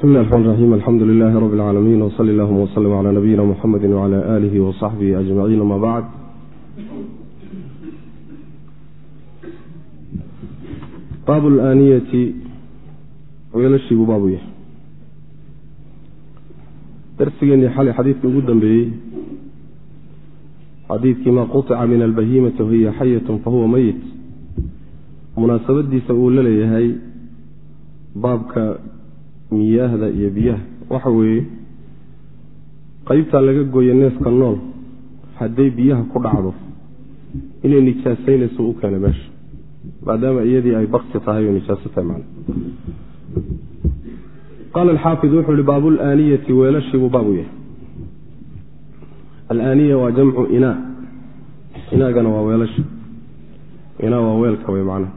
bismi llahi raxmaan raxiim alxamdu lilaahi rabbi اlcaalamiin wsali allahuma wslm cala nabiyina muxamedi wcala aalihi wasaxbihi ajmaciin ama bacd baabu laaniyati weelashii buu baabu yahay darsigeenii xalay xadiidkii ugu dambeeyey xadiidkii maa quطica min albahimati wahiya xayatu fahuwa meyit munaasabadiisa uu la leeyahay baabka miyaahda iyo biyaha. Waxa weeye qeybtaa laga gooya neefka nool hadday biyaha ku dhacdo inay nijaasaynayso u keena meesha. Maadaama iyadii ay bakti tahay oo nijaaso tahay man qaala alxaafid wuxuu ihi baabu laaniyati weelashii buu baabu yahay. Alaaniya waa jamcu inaa inaagana waa weelasha inaa waa weelka wey macnaha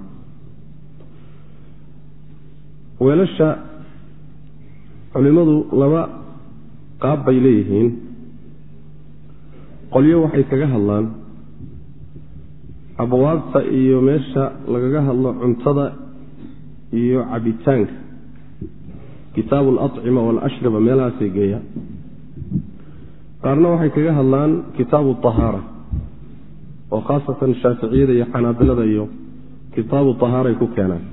weelasha culimmadu laba qaab bay leeyihiin. Qolyo waxay kaga hadlaan. Abwaabta iyo meesha lagaga hadlo cuntada iyo cabitaanka. Kitaabu alacima waalashriba meelahaasay geeyaan qaarna waxay kaga hadlaan kitaabu ahaara oo khaasatan shaaficiyada iyo xanaabilada iyo kitaabu ahaaray ku keenaan.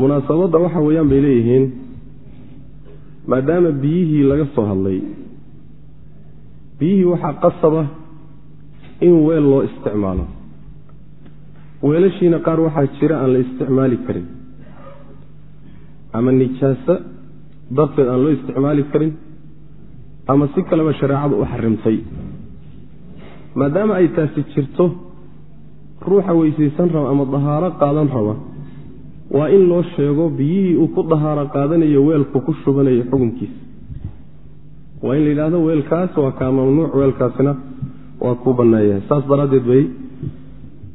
Munaasabadda waxa weeyaan bay leeyihiin maadaama biyihii laga soo hadlay biyihii waxaa qasaba in weel loo isticmaalo. Weelashiina qaar waxaa jira aan la isticmaali karin ama nijaaso darteed aan loo isticmaali karin ama si kaleba shareecadu u xarimtay. Maadaama ay taasi jirto ruuxa weysaysan raba ama dahaaro qaadan raba waa in loo sheego biyihii uu ku dahaaro qaadanayo weelku ku shubanayo xukunkiisa. Waa in la yidhaahdo weelkaas waa kaa mamnuuc weelkaasina waa kuu bannaayahay saas daraaddeed bay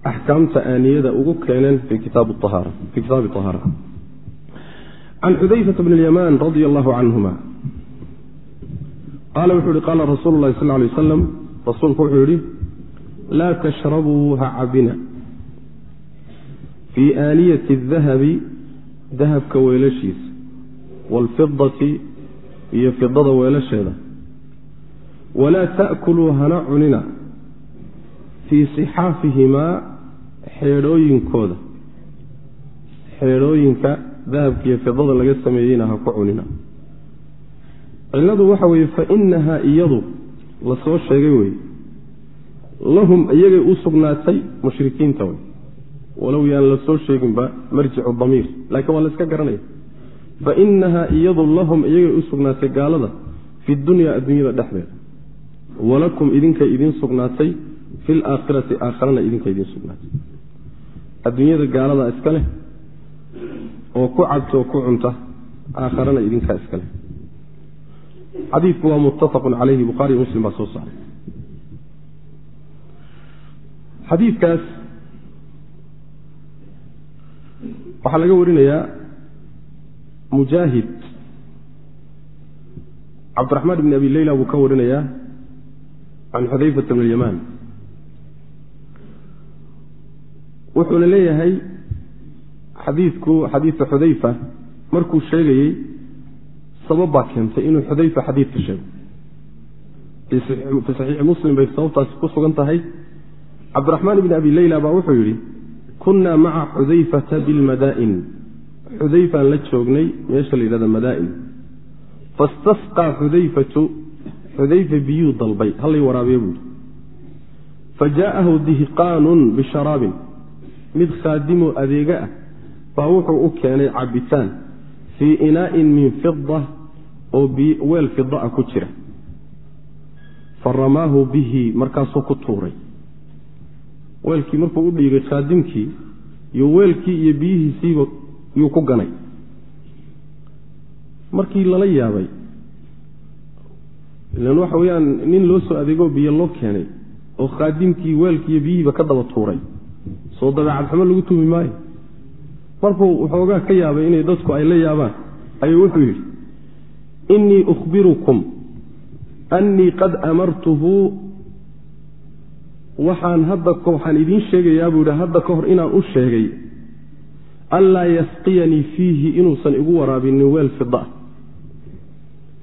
axkaamta aaniyada ugu keeneen fii kitaabi ahaara can xudayfata bn اlyamaan radia allahu canhuma qaala wuxuu yihi qaala rasuulu lahi sal lay wasalam rasuulku wuxuu yidhi laa tashrabuu ha cabina fii aaniyati dahabi dahabka weelashiisa waalfidati iyo fidada weelasheeda. Walaa ta'kuluu hana cunina fii sixaafihimaa xeedhooyinkooda. Xeedhooyinka dahabka iyo fidada laga sameeyeyna ha ku cunina. Cilladu waxa weeye fa inahaa iyadu la soo sheegay weye lahum iyagay u sugnaatay mushrikiinta wey walow yaan la soo sheeginba marjicu damiir. Laakiin waa la iska garanaya fa inahaa iyadu lahum iyagay u sugnaatay gaalada fi dunya adduunyada dhexdeeda. Walakum idinkay idiin sugnaatay fi laakhirati aakharana idinka idiin sugnaatay. Adduunyada gaalada iska leh oo ku cabta oo ku cunta aakharana idinkaa iska leh. Xadiidku waa muttafaqun calayhi bukhaariy muslim baa soo saaray xadiidkaas waxaa laga warinayaa mujaahid. Cabdiraxmaan bn abi leyla buu ka warinayaa can xudayfata bn alyamaan. Wuxuuna leeyahay xadiidku xadiidka xudayfa markuu sheegayey sabab baa keentay inuu xudayfa xadiidka sheego. Fii saxiixi muslim bay sababtaasi ku sugan tahay. Cabdiraxmaan bni abi leyla baa wuxuu yidhi kunaa maca xudayfata bilmadaa'in. Xudayfaan la joognay meesha la yidhahda madaa'in. Fastasqaa xudayfatu xudayfa biyuu dalbay hallay waraabiya buuhi fa jaa'ahu dihqaanun bisharaabin. Mid khaadimoo adeega ah baa wuxuu u keenay cabitaan fii inaa'in min fida oo weel fida ah ku jira. Fa bihi markaasuu ku tuuray weelkii markuu u dhiigay khaadimkii iyo weelkii iyo biyihiisiiba yuu ku ganay. Markii lala yaabay ilan waxa weeyaan nin loo soo adeegoo biyo loo keenay oo khaadimkii weelkii iyo biyihiiba ka daba tuuray soo dabeecad xumo lagu tuumi maayo. Markuu waxoogaa ka yaabay inay dadku ay la yaabaan ayuu wuxuu yidhi innii ukhbirukum annii qad amartuhu waxaan hadda waxaan idiin sheegayaa buu yidhi hadda ka hor inaan u sheegay anlaa yasqiyanii fiihi inuusan igu waraabinin weel fida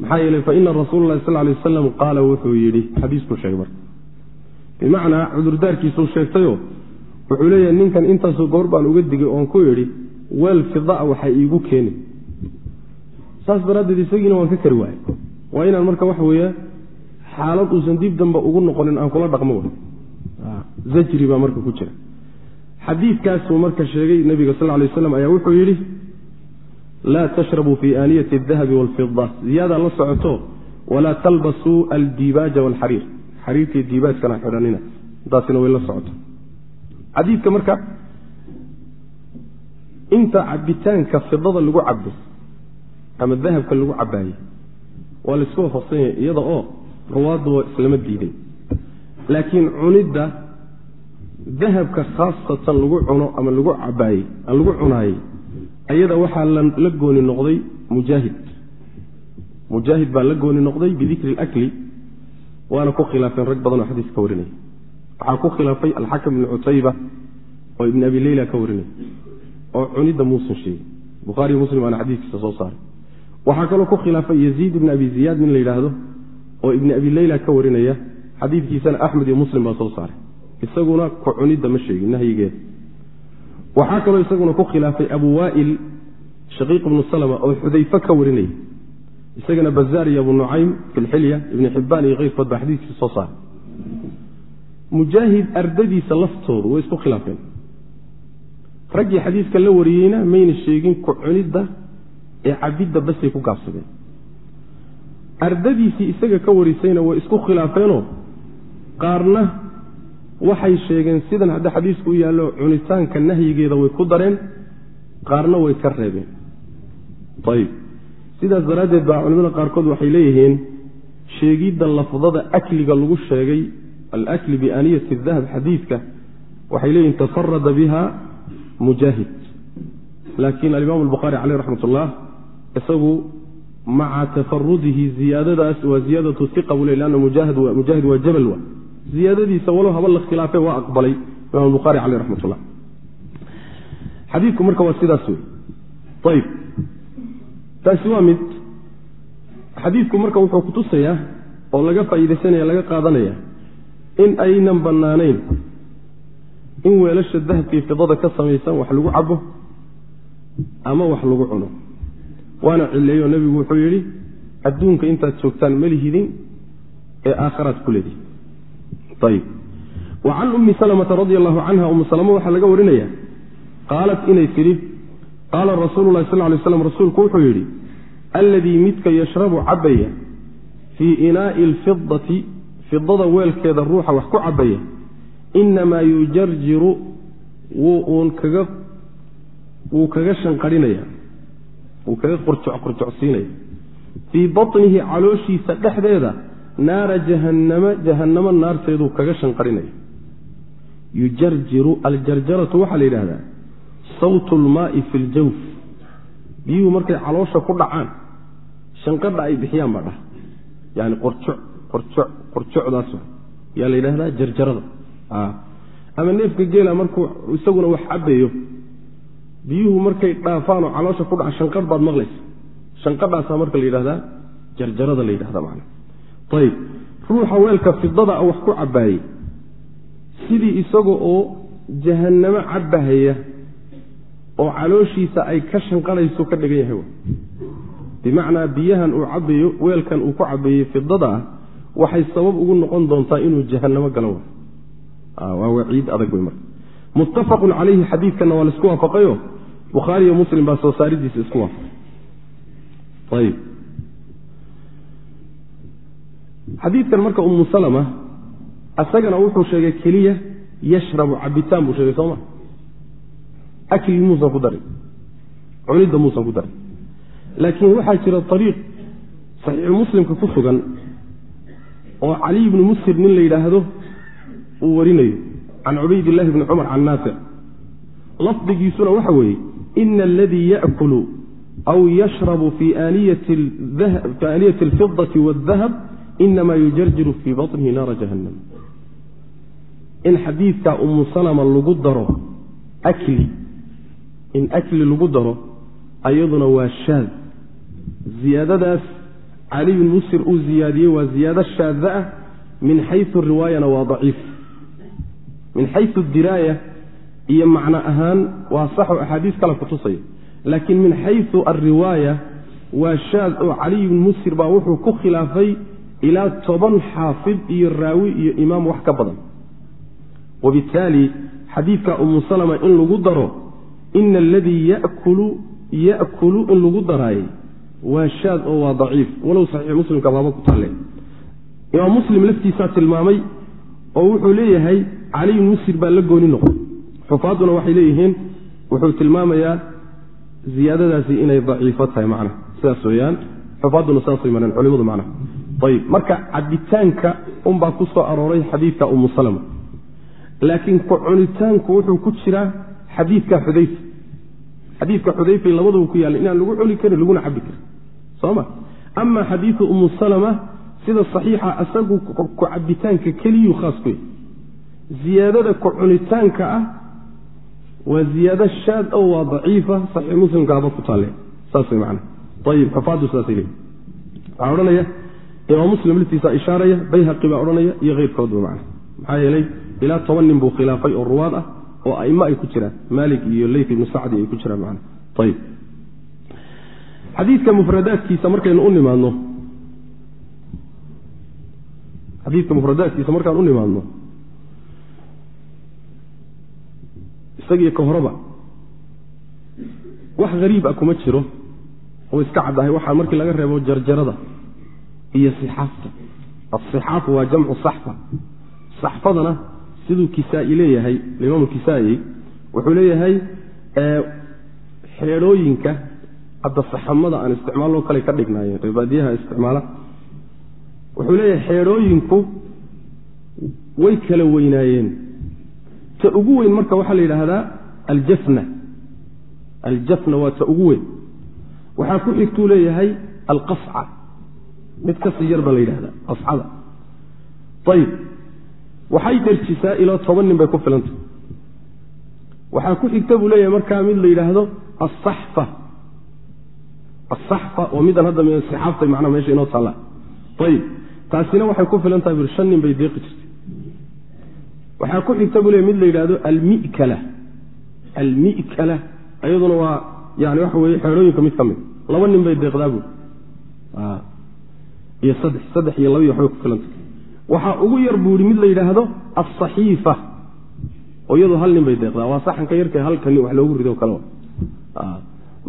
maxaa yeeley faina rasuula lahi sal lay wasalam qaala wuxuu yidhi xadiiskuu sheegay marka. Bimacnaa cudurdaarkiisuu sheegtayo wuxuu leeyahay ninkan intaasoo goor baan uga digay oon ku idhi weel fidaa waxay iigu keeni saas daraaddeed isagiina waan ka kari waayay waa inaan marka waxa weeye xaalad uusan dib damba ugu noqonin aan kula dhaqmo wa zajri baa marka ku jira. Xadiidkaasuu marka sheegay nebiga sal lay waslam ayaa wuxuu yidhi laa tashrabuu fii aaniyati adahabi waalfida ziyaadaa la socoto walaa talbasuu aldibaaja waalxariir xariirkii diibaajkana xidhanina intaasina way la socoto. Xadiidka marka inta cabitaanka fidada lagu cabo ama dahabka lagu cabaaye waa la isku waafaqsanyay iyada oo ruwaaddu islama diiday laakiin cunidda dahabka khaasatan lagu cuno ama lagu cabaayey lagu cunaayey ayada waxaa la gooni noqday mujaahid. Mujaahid baa la gooni noqday bidikri اlakli waana ku khilaafeen rag badan oo xadiis ka warinaya waxaa ku khilaafay alxakam ibni cutayba oo ibni abi leyla ka warinaya oo cunidda muusan sheegin. Bukhaariyo muslim aana xadiiskiisa soo saaray waxaa kaloo ku khilaafay yaziid ibni abi ziyaad nin la yidhaahdo oo ibni abi leyla ka warinaya xadiidkiisana axmed iyo muslim baa soo saaray isaguna ku cunidda ma sheegin nahyigeeda waxaa kaloo isaguna ku khilaafay abu waail shaqiiq ibnu salma oo xudayfe ka warinaya isagana bazaar iyo abu nucaym fi lxilya ibni xibaan iyo keyrkood baa xadiiskiisa soo saaray mujaahid ardadiisa laftoodu way isku khilaafeen. Raggii xadiiska la wariyeyna mayna sheegin ku cunidda ee cabidda basay ku gaabsadeen. Ardadiisii isaga ka warisayna way isku khilaafeenoo qaarna waxay sheegeen sidan hadda xadiisku u yaallo cunitaanka nahyigeeda way ku dareen qaarna way ka reebeen. Ayib sidaas daraaddeed baa culimada qaarkood waxay leeyihiin sheegidda lafdada akliga lagu sheegay alakli bianiyati dahab xadiidka waxay leeyihiin tafarada biha mujaahid. Laakiin alimaam albukhaari caleyh raxmat ullah isagu maca tafarudihi ziyaadadaas waa ziyaadatu iqa buu le mujaahid waa jabal wa ziyaadadiisa walow haba la khilaafe waa aqbalay. Imam buhaari caleyh raxmat ullah xadiidku marka waa sidaas wey ayib taasi waa mid. Xadiidku marka wuxuu kutusayaa oo laga faa'iidaysanaya laga qaadanaya in aynan bannaanayn in weelasha dahabkii fidada ka samaysan wax lagu cabo ama wax lagu cuno. Waana cileeyo nebigu wuxuu yidhi adduunka intaad joogtaan malihidin ee aakharaad ku leedihi can ummi salmata radi allahu canha ummu salama waxaa laga warinaya qaalat inay tidhi qaala rasuulu lahi sal lay slam rasuulku wuxuu yidhi alladii midka yashrabu cabaya fii inaa'i alfidati fidada weelkeeda ruuxa wax ku cabaya inamaa yujarjiru wuu kaga shanqarinaya wuu kaga qorjocqorjocsiinaya fii batnihi calooshiisa dhexdeeda naara jahannama jahannamo naarteeduu kaga shanqarinaya yujarjiru aljarjaratu waxaa la yidhahdaa sawtu lmaai fi ljawf biyuhu markay caloosha ku dhacaan shanqadha ay bixiyaan baa dhaha. Yani qorjoc qorjoc qorjocdaas yaa la yidhahdaa jarjarada. Ama neefka geela markuu isaguna wax cabayo biyuhu markay dhaafaan oo caloosha ku dhaca shanqadh baad maqlaysa shanqadhaasaa marka la yidhahdaa jarjarada la yidhahda man ayib ruuxa weelka fidada wax ku cabaayey sidii isaga oo jahannamo cabahaya oo calooshiisa ay ka shanqadhayso ka dhigan yahay bimacnaa biyahan uu cabayo weelkan uu ku cabeeyey fidada ah waxay sabab ugu noqon doontaa inuu jahannamo galo waa waciid adag wey marka. Muttafaqun calayhi xadiidkanna waa la isku waafaqayo. Bukhaariyo muslim baa soo saaridiisa isku waafaqay ayib xadiidkan marka umu salama isagana wuxuu sheegay keliya yashrabu cabitaan buu sheegay sooma akli muusan ku darin cunidda muusan ku darin laakiin waxaa jira ariiq saxiixu muslimka ku sugan oo caliy ibni musir nin la yidhaahdo uu warinayo can cubaydillahi bni cumar can naafic. Lafdigiisuna waxa weeye ina aladii yaakulu aw yashrabu fii aaniyati alfidati waaldahab inama yujarjiru fii baطnihi naara jahannam in xadiidka umu salama lagu daro akli in akli lagu daro ayaduna waa shaad ziyaadadaas cali bin musir uu ziyaadiyey waa ziyaado shaada ah min xayu riwaayana waa daciif min xayu diraaya iyo macno ahaan waa saxo axaadiis kale kutusaya laakiin min xayu alriwaaya waa shaad oo caliy bin musir baa wuxuu ku khilaafay ilaa toban xaafid iyo raawi iyo imaam wax ka badan. Wabittaali xadiidka umu salama in lagu daro ina aladii yakulu ya'kulu in lagu daraayay waa shaad oo waa daciif. Walow saxiix muslimka baaba ku taalle imaam muslim laftiisaa tilmaamay oo wuxuu leeyahay caliy musir baa la gooni noqday. Xufaaduna waxay leeyihiin wuxuu tilmaamayaa ziyaadadaasi inay daciifo tahay macnaha. Sidaas weyaan xufaaduna saasay mareen culimadu macnaha ayib marka cabitaanka unbaa ku soo arooray xadiidka umu salama. Laakiin ku cunitaanku wuxuu ku jiraa xadiidka xudayfa. Xadiidka xudayfay labaduba ku yaalla inaan lagu cuni karin laguna cabi karin. Soma ama xadiidu umu salama sida saxiixa isagu ku cabitaanka keliyuu khaas ku yahy ziyaadada ku cunitaanka ah waa ziyaado shaad o waa daciifa. Saxiix muslimkaaba ku taalle. Saas way macana ayib xufaadu saasay leeyi waxaa odhanaya imaam muslim laftiisa ishaaraya bayhaqi baa odhanaya iyo keyrkoodba macna. Maxaa yeelay ilaa toban nin buu khilaafay oo ruwaad ah oo aimo ay ku jiraan. Maalik iyo leyt ibnu sacdi ay ku jiraan macna. Ayib xadiidka mufradaadkiisa markaynu u nimaadno xadiidka mufradaadkiisa markaan u nimaadno isagiyo ka horeba wax hariib ah kuma jiro oo iska caddahay waxaa markii laga reebo jarjarada iyo sixaafta. Asixaafu waa jamcu saxfa. Saxfadana siduu kisaa-i leeyahay alimaam kisaa-i wuxuu leeyahay xeedhooyinka hadda saxamada aan isticmaaloo kale ka dhignaayeen reebaadiyaha isticmaala. Wuxuu leeyahay xeedhooyinku way kala weynaayeen. Ta ugu weyn marka waxaa la yidhaahdaa aljafna. Aljafna waa ta ugu weyn. Waxaa ku xigtuu leeyahay alqasca mid ka sii yar baa la yidhahdaa qascada ayib waxay derjisaa ilaa toban nin bay ku filantah waxaa ku xigta buu leeyahay markaa mid la yidhaahdo asaxfa asaxfa oo midan hadda sixaafta macnaa meesha inoo taalla ayib taasina waxay ku filan tahay bur shan nin bay deeqi jirtay. Waxaa ku xigta buu leeyahy mid la yidhaahdo almikala. Almikala. Iyaduna waa yani waxa weye xeedhooyinka mid ka mid. Laba nin bay deeqdaa buuri iyo saddex saddex iyo laba waxbay ku filantah waxaa ugu yar buu yihi mid la yidhaahdo alsaxiifa oo iyadoo hal nin bay deeqdaa. Waa saxanka yarka halka nin wax loogu rido kale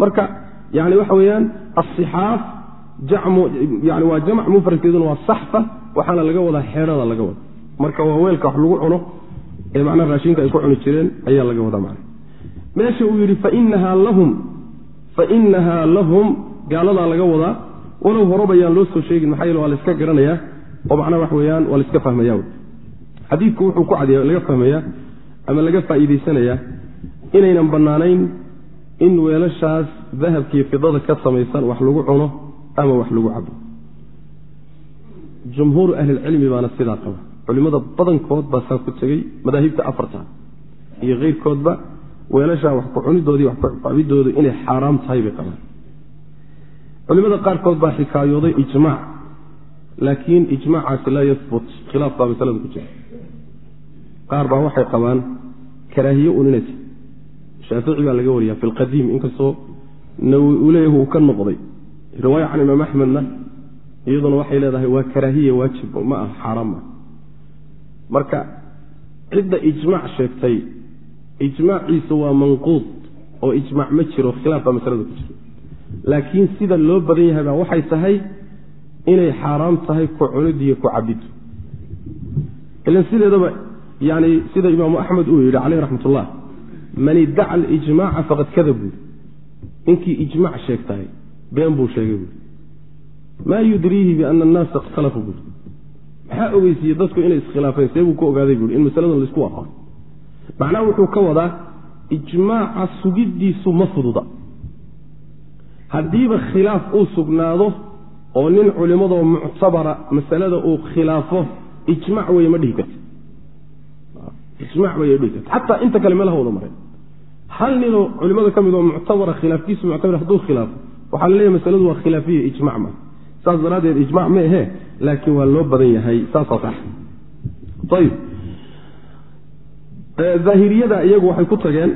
marka yani waxa weeyaan asixaaf yani waa jamc mufradkeeduna waa saxfa waxaana laga wadaa xeedhada laga wada marka waa weelka wax lagu cuno ee macnaha raashinka ay ku cuni jireen ayaa laga wadaa macna meesha uu yidhi fainahaa lahum gaaladaa laga wadaa walow horaba yaan loo soo sheegin maxaa yeele waa la iska garanayaa oo macnaha wax weeyaan waa la iska fahmaya xadiidku wuxuu ku cadiya laga fahmayaa ama laga faa'iidaysanayaa inaynan bannaanayn in weelashaas dahabkiiyo fidada ka samaysan wax lagu cuno ama wax lagu cabo jumhuuru ahlilcilmi baana sidaa qaba. Culimmada badankood baa saa ku tegey madaahibta afarta iyo keyrkoodba weelashaa wax ku cunidoodii wax ku cabidoodu inay xaaraam tahay bay qabaan culimada qaarkood baa xikaayooday ijmaac laakiin ijmaacaasi laa yahbut khilaaf baa masalada ku jira. Qaar baa waxay qabaan karaahiye un inay tahay shaafici baa laga wariyaa fi lqadiim inkastoo nawi uu leeyahy uu ka noqday. Riwaaya can imaam axmedna iyaduna waxay leedahay waa karaahiya waajib ma ah xaaraam ah. Marka cidda ijmaac sheegtay ijmaaciisa waa manquud oo ijmaac ma jiro khilaaf baa masalada ku jira laakiin sida loo badan yahay baa waxay tahay inay xaaraam tahay ku cunidiyo ku cabiddu ilan sideedaba yani sida imaamu axmed uu yidhi caleyh raxmat ullah man iddaca alijmaaca faqad kada buuri ninkii ijmaac sheegtahay been buu sheegay buuri maa yudriihi biana annaasa ikhtalafu buuri maxaa ogeysiiye dadku inay iskhilaafeen? See buu ku ogaaday buuri in masaladan la isku waafaqay macnaha wuxuu ka wadaa ijmaaca sugiddiisu ma fududa haddiiba khilaaf uu sugnaado oo nin culimmadoo muctabara masalada uu khilaafo ijmac weye ma dhihi karti ijmac weye dhihi karti xataa inta kale meelaha wada mareen hal ninoo culimada ka mid oo muctabara khilaafkiisu muctabar hadduu khilaafo waxaa la leeyahy masaladu waa khilaafiya ijmac ma. Saas daraaddeed ijmac ma ahe laakiin waa loo badan yahay. Saasaa sax ayib daahiriyada iyagu waxay ku tageen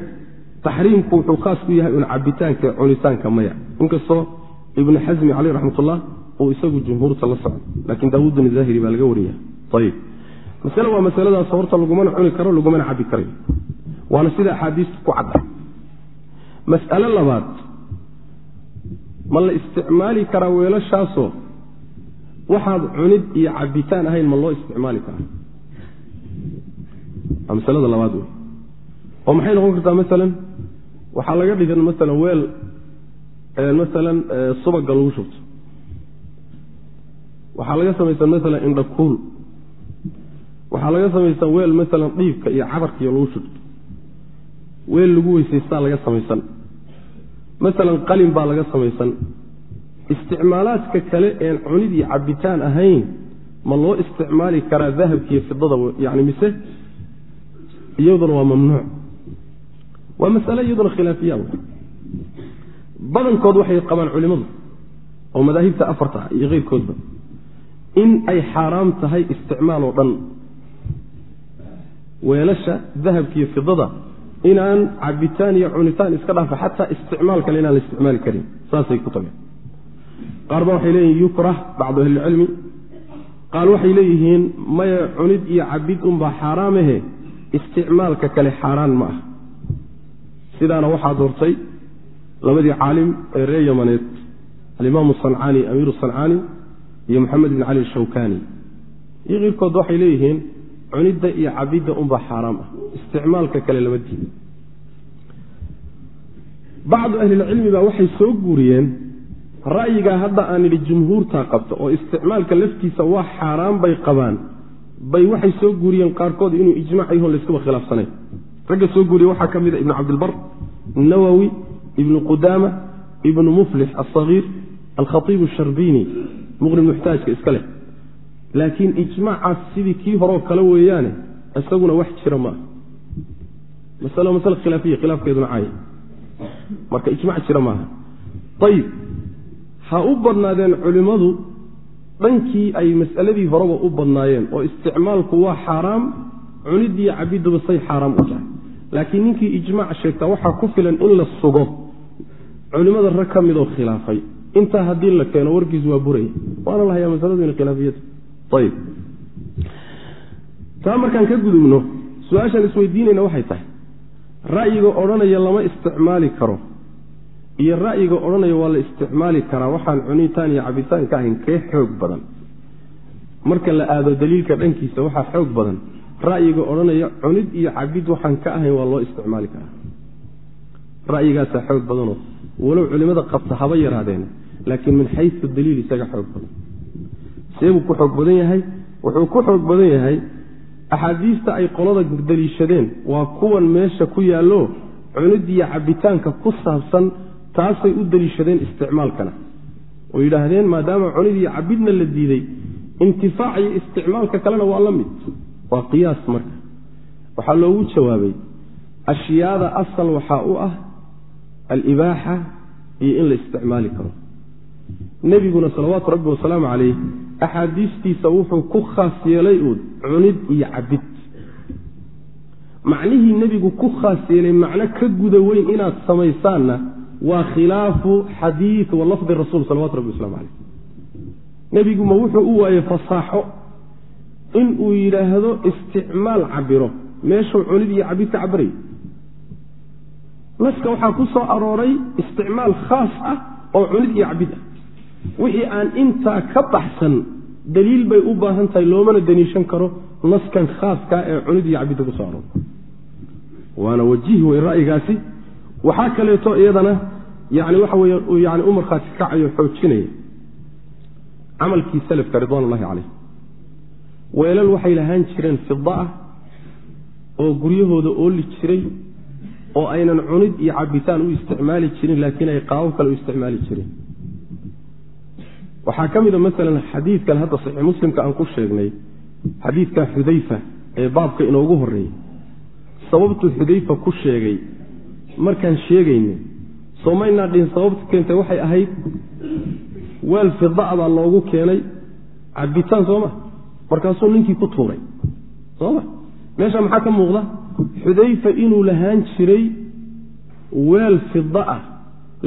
taxriimku wuxuu khaas ku yahay un cabitaanka cunitaanka maya. Inkastoo ibnu xasmi caleyh raxmatullah uu isagu jumhuurta la socdo laakiin daawuudun zaahiri baa laga wariya ayib masale waa masaladaas horta lagumana cuni karo lagumana cabi karayo waana sida axaadiista ku cadda. Mas'alo labaad ma la isticmaali karaa weelashaasoo waxaad cunid iyo cabitaan ahayn ma loo isticmaali karaa? Waa masalada labaad wey oo maxay noqon kartaa masalan waxaa laga dhigan masalan weel masalan subaga lagu shubto. Waxaa laga samaysan masalan indhakuul waxaa laga samaysan weel masalan dhiibka iyo cabarkiiyo lagu shubto. Weel lagu weysaystaa laga samaysan masalan qalin baa laga samaysan isticmaalaadka kale een cunid iyo cabitaan ahayn ma loo isticmaali karaa dahabkiiyo fidada yani mise iyaduna waa mamnuuc waa masale iyaduna khilaafiya badankood waxay qabaan culimmadu oo madaahibta afarta ah iyo keyrkoodba in ay xaaraam tahay isticmaal oo dhan. Weelasha dahabkiiyo fidada inaan cabitaan iyo cunitaan iska dhaafa xataa isticmaal kale inaan la isticmaali karin. Saasay ku tageen. Qaar ba waxay leeyihiin yukrah bacdu ahlilcilmi qaar waxay leeyihiin maya cunid iyo cabid unbaa xaaraamahe isticmaalka kale xaaraan ma ah sidaana waxaa doortay labadii caalim ee reer yamaneed alimaamu sancaani amiiru sancaani iyo maxamed bin cali shawkani iyo keyrkood waxay leeyihiin cunidda iyo cabidda unbaa xaaraam ah isticmaalka kale lama diido bacdu ahlilcilmi baa waxay soo guuriyeen ra'yigaa hadda aan idhi jumhuurtaa qabta oo isticmaalka laftiisa waa xaaraan bay qabaan bay waxay soo guuriyeen qaarkood inuu ijmac yahon layskuba khilaafsanayn ragga soo guuriye waxaa ka mid a ibnu cabdilbar nawowi ibnu qudaama ibnu muflix asagiir alkhaiib sharbini muqni muxtaajka iska leh. Laakiin ijmaacaas sidii kii horeo kale weeyaane isaguna wax jira ma ah masalo masale khilaafiya khilaafkeeduna caaya marka ijmac jira maaha ayib ha u badnaadeen culimmadu dhankii ay mas'aladii horeba u badnaayeen oo isticmaalku waa xaaraam cunidiiyo cabidduba say xaaraam u tahay laakiin ninkii ijmaac sheegtaa waxaa ku filan in la sugo culimmada rag ka midoo khilaafay. Intaa haddii la keeno warkiis waa buraya waana la hayaa masaladu ina ayib taa markaan ka gudubno su'aashaan isweydiinayna waxay tahay. Ra'yiga odhanaya lama isticmaali karo iyo ra'yiga odhanaya waa la isticmaali karaa. Waxaan cunitaan iyo cabitaan ka ahayn kee xoog badan? Marka la aado daliilka dhankiisa waxaa xoog badan ra'yiga odhanaya cunid iyo cabid waxaan ka ahayn waa loo isticmaali karaa. Ra'yigaasaa xoog badanoo walow culimada qabta haba yaraadeen laakiin min xayu daliil isaga xoog badan. Seebuu ku xoog badan yahay wuxuu ku xoog badan yahay axaadiista ay qolada daliishadeen waa kuwan meesha ku yaallo cunidiyo cabitaanka ku saabsan taasay u daliishadeen isticmaalkana. Oo yidhaahdeen maadaama cunid iyo cabidna la diiday intifaac iyo isticmaalka kalena waa la mid waa qiyaas marka. Waxaa loogu jawaabay ashyaada asal waxaa u ah alibaaxa iyo in la isticmaali karo. Nebiguna salawaatu rabbi wasalaamu calayh axaadiistiisa wuxuu ku khaas yeelay uun cunid iyo cabid. Macnihii nebigu ku khaas yeelay macno ka guda weyn inaad samaysaanna waa khilaafu xadiid wa lafdi rasuul salawatu rabbi waslamu calayh nebiguma wuxuu u waayey fasaaxo in uu yidhaahdo isticmaal cabiro meeshuu cunid iyo cabid ka cabiray naska waxaa ku soo arooray isticmaal khaas ah oo cunid iyo cabid ah. Wixii aan intaa ka baxsan daliil bay u baahan tahay loomana daniishan karo naskan khaaskaa ee cunid iyo cabidda ku soo arooray. Waana wajihi wey ra'yigaasi. Waxaa kaleeto iyadana yani waxa weye yani u markhaati kacayo xoojinaya. Camalkii salafka ridwaan ullahi calayh weelal waxay lahaan jireen fida ah oo guryahooda ooli jiray oo aynan cunid iyo cabitaan u isticmaali jirin laakiin ay qaabo kale u isticmaali jireen. Waxaa ka mid a masalan xadiidkan hadda saxiix muslimka aan ku sheegnay xadiidka xudayfa ee baabka inoogu horeeyey sababtuu xudayfa ku sheegay markaan sheegaynay soomaynaa dhihin sababta keentay waxay ahayd weel fidaa baa loogu keenay cabitaan sooma markaasuu ninkii ku tuuray. Sooma. Meesha maxaa ka muuqda? Xudayfa inuu lahaan jiray weel fida ah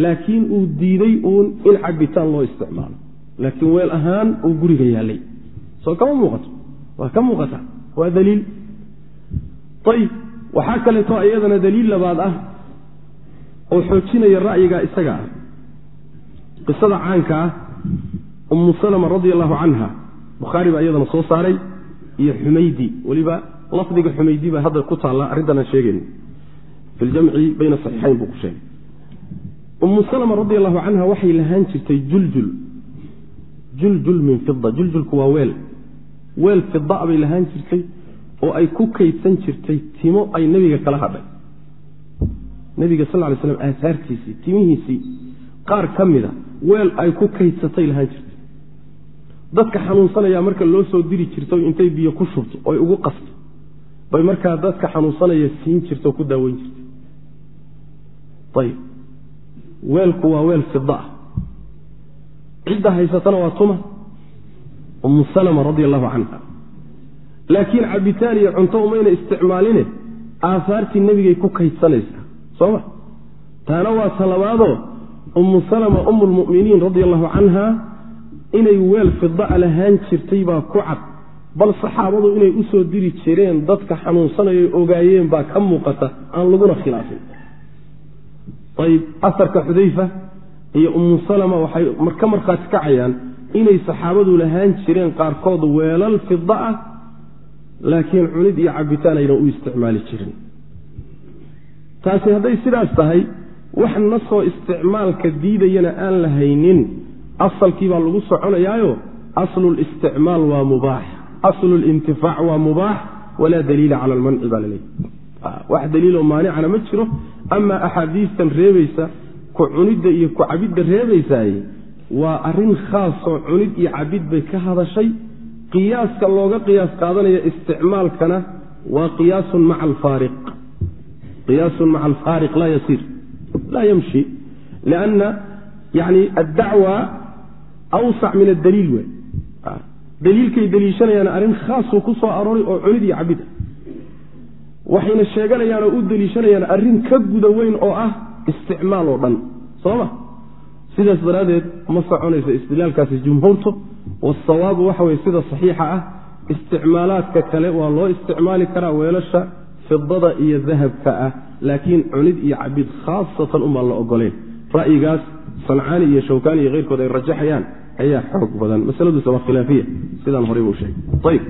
laakiin uu diiday uun in cabitaan loo isticmaalo. Laakiin weel ahaan uu guriga yaallay soo kama muuqato? Waa ka muuqata? Waa daliil. Ayib waxaa kaleeto iyadana daliil labaad ah oo xoojinaya ra'yiga isaga ah. Qisada caanka ah ummu salama radi allahu canha bukhaari baa iyadana soo saaray iyo xumaydi weliba lafdiga xumaydi baa hadda ku taalla arrintanaan sheegayno fi ljamci bayna saxiixayn buu ku sheegay. Ummu salama radi allahu canha waxay lahaan jirtay juljul. Juljul min fida juljulku waa weel. Weel fida bay lahaan jirtay oo ay ku kaydsan jirtay timo ay nebiga kala hadhay. Nebiga sal ly slam aasaartiisii timihiisii qaar ka mida weel ay ku kaydsatay lahaan jirtay dadka xanuunsanaya marka loo soo diri jirto intay biyo ku shubto oy ugu qasto bay markaa dadka xanuunsanaya siin jirta oo ku daaweyn jirtay ayib weelku waa weel fida ah. Cidda haysatana waa tuma. Umu salama radi allahu canha laakiin cabitaan iyo cunto umayna isticmaaline aahaartii nebigay ku kaydsanaysaa sooma taana waa talabaadoo ummu salama umu lmu'miniin radi allahu canha inay weel fidaa lahaan jirtay baa ku cad. Bal saxaabadu inay u soo diri jireen dadka xanuunsanayo ogaayeen baa ka muuqata. Aan laguna khilaafin. Ayib asarka xudayfa iyo ummu salama waxay ka markhaati kacayaan inay saxaabadu lahaan jireen qaarkood weelal fida ah laakiin cunid iyo cabitaan aynan u isticmaali jirin. Taasi hadday sidaas tahay wax nasoo isticmaalka diidayana aan la haynin asalkii baa lagu soconayaayo aslu listicmaal waa mubaax aslu lintifaac waa mubaax walaa daliila cala almanci baa laleeyahy wax daliiloo maanicana ma jiro amaa axaadiistan reebaysa ku cunidda iyo ku cabidda reebaysaay waa arrin khaasoo cunid iyo cabid bay ka hadashay. Qiyaaska looga qiyaas qaadanaya isticmaalkana waa qiyaasun maca alfaariq qiyaasun maca alfaariq laa yasiir laa yamshi lianna yani addacwa awsac min addaliil wey daliilkay deliishanayaan arrin khaasuu ku soo arooray oo cunid iyo cabid ah waxayna sheeganayaan oo u deliishanayaan arrin ka guda weyn oo ah isticmaal oo dhan. Soo ma sidaas daraaddeed ma soconayso istidlaalkaasi jumhuurtu wasawaabu waxa weye sida saxiixa ah isticmaalaadka kale waa loo isticmaali karaa weelasha fidada iyo dahabka ah laakiin cunid iyo cabid khaasatan umaan la ogoleen ra'yigaas sancaani iyo shawkaani iyo keyrkood ay rajaxayaan ayaa xoog badan. Masaladuse waa khilaafiya sidaan horey buu sheegay.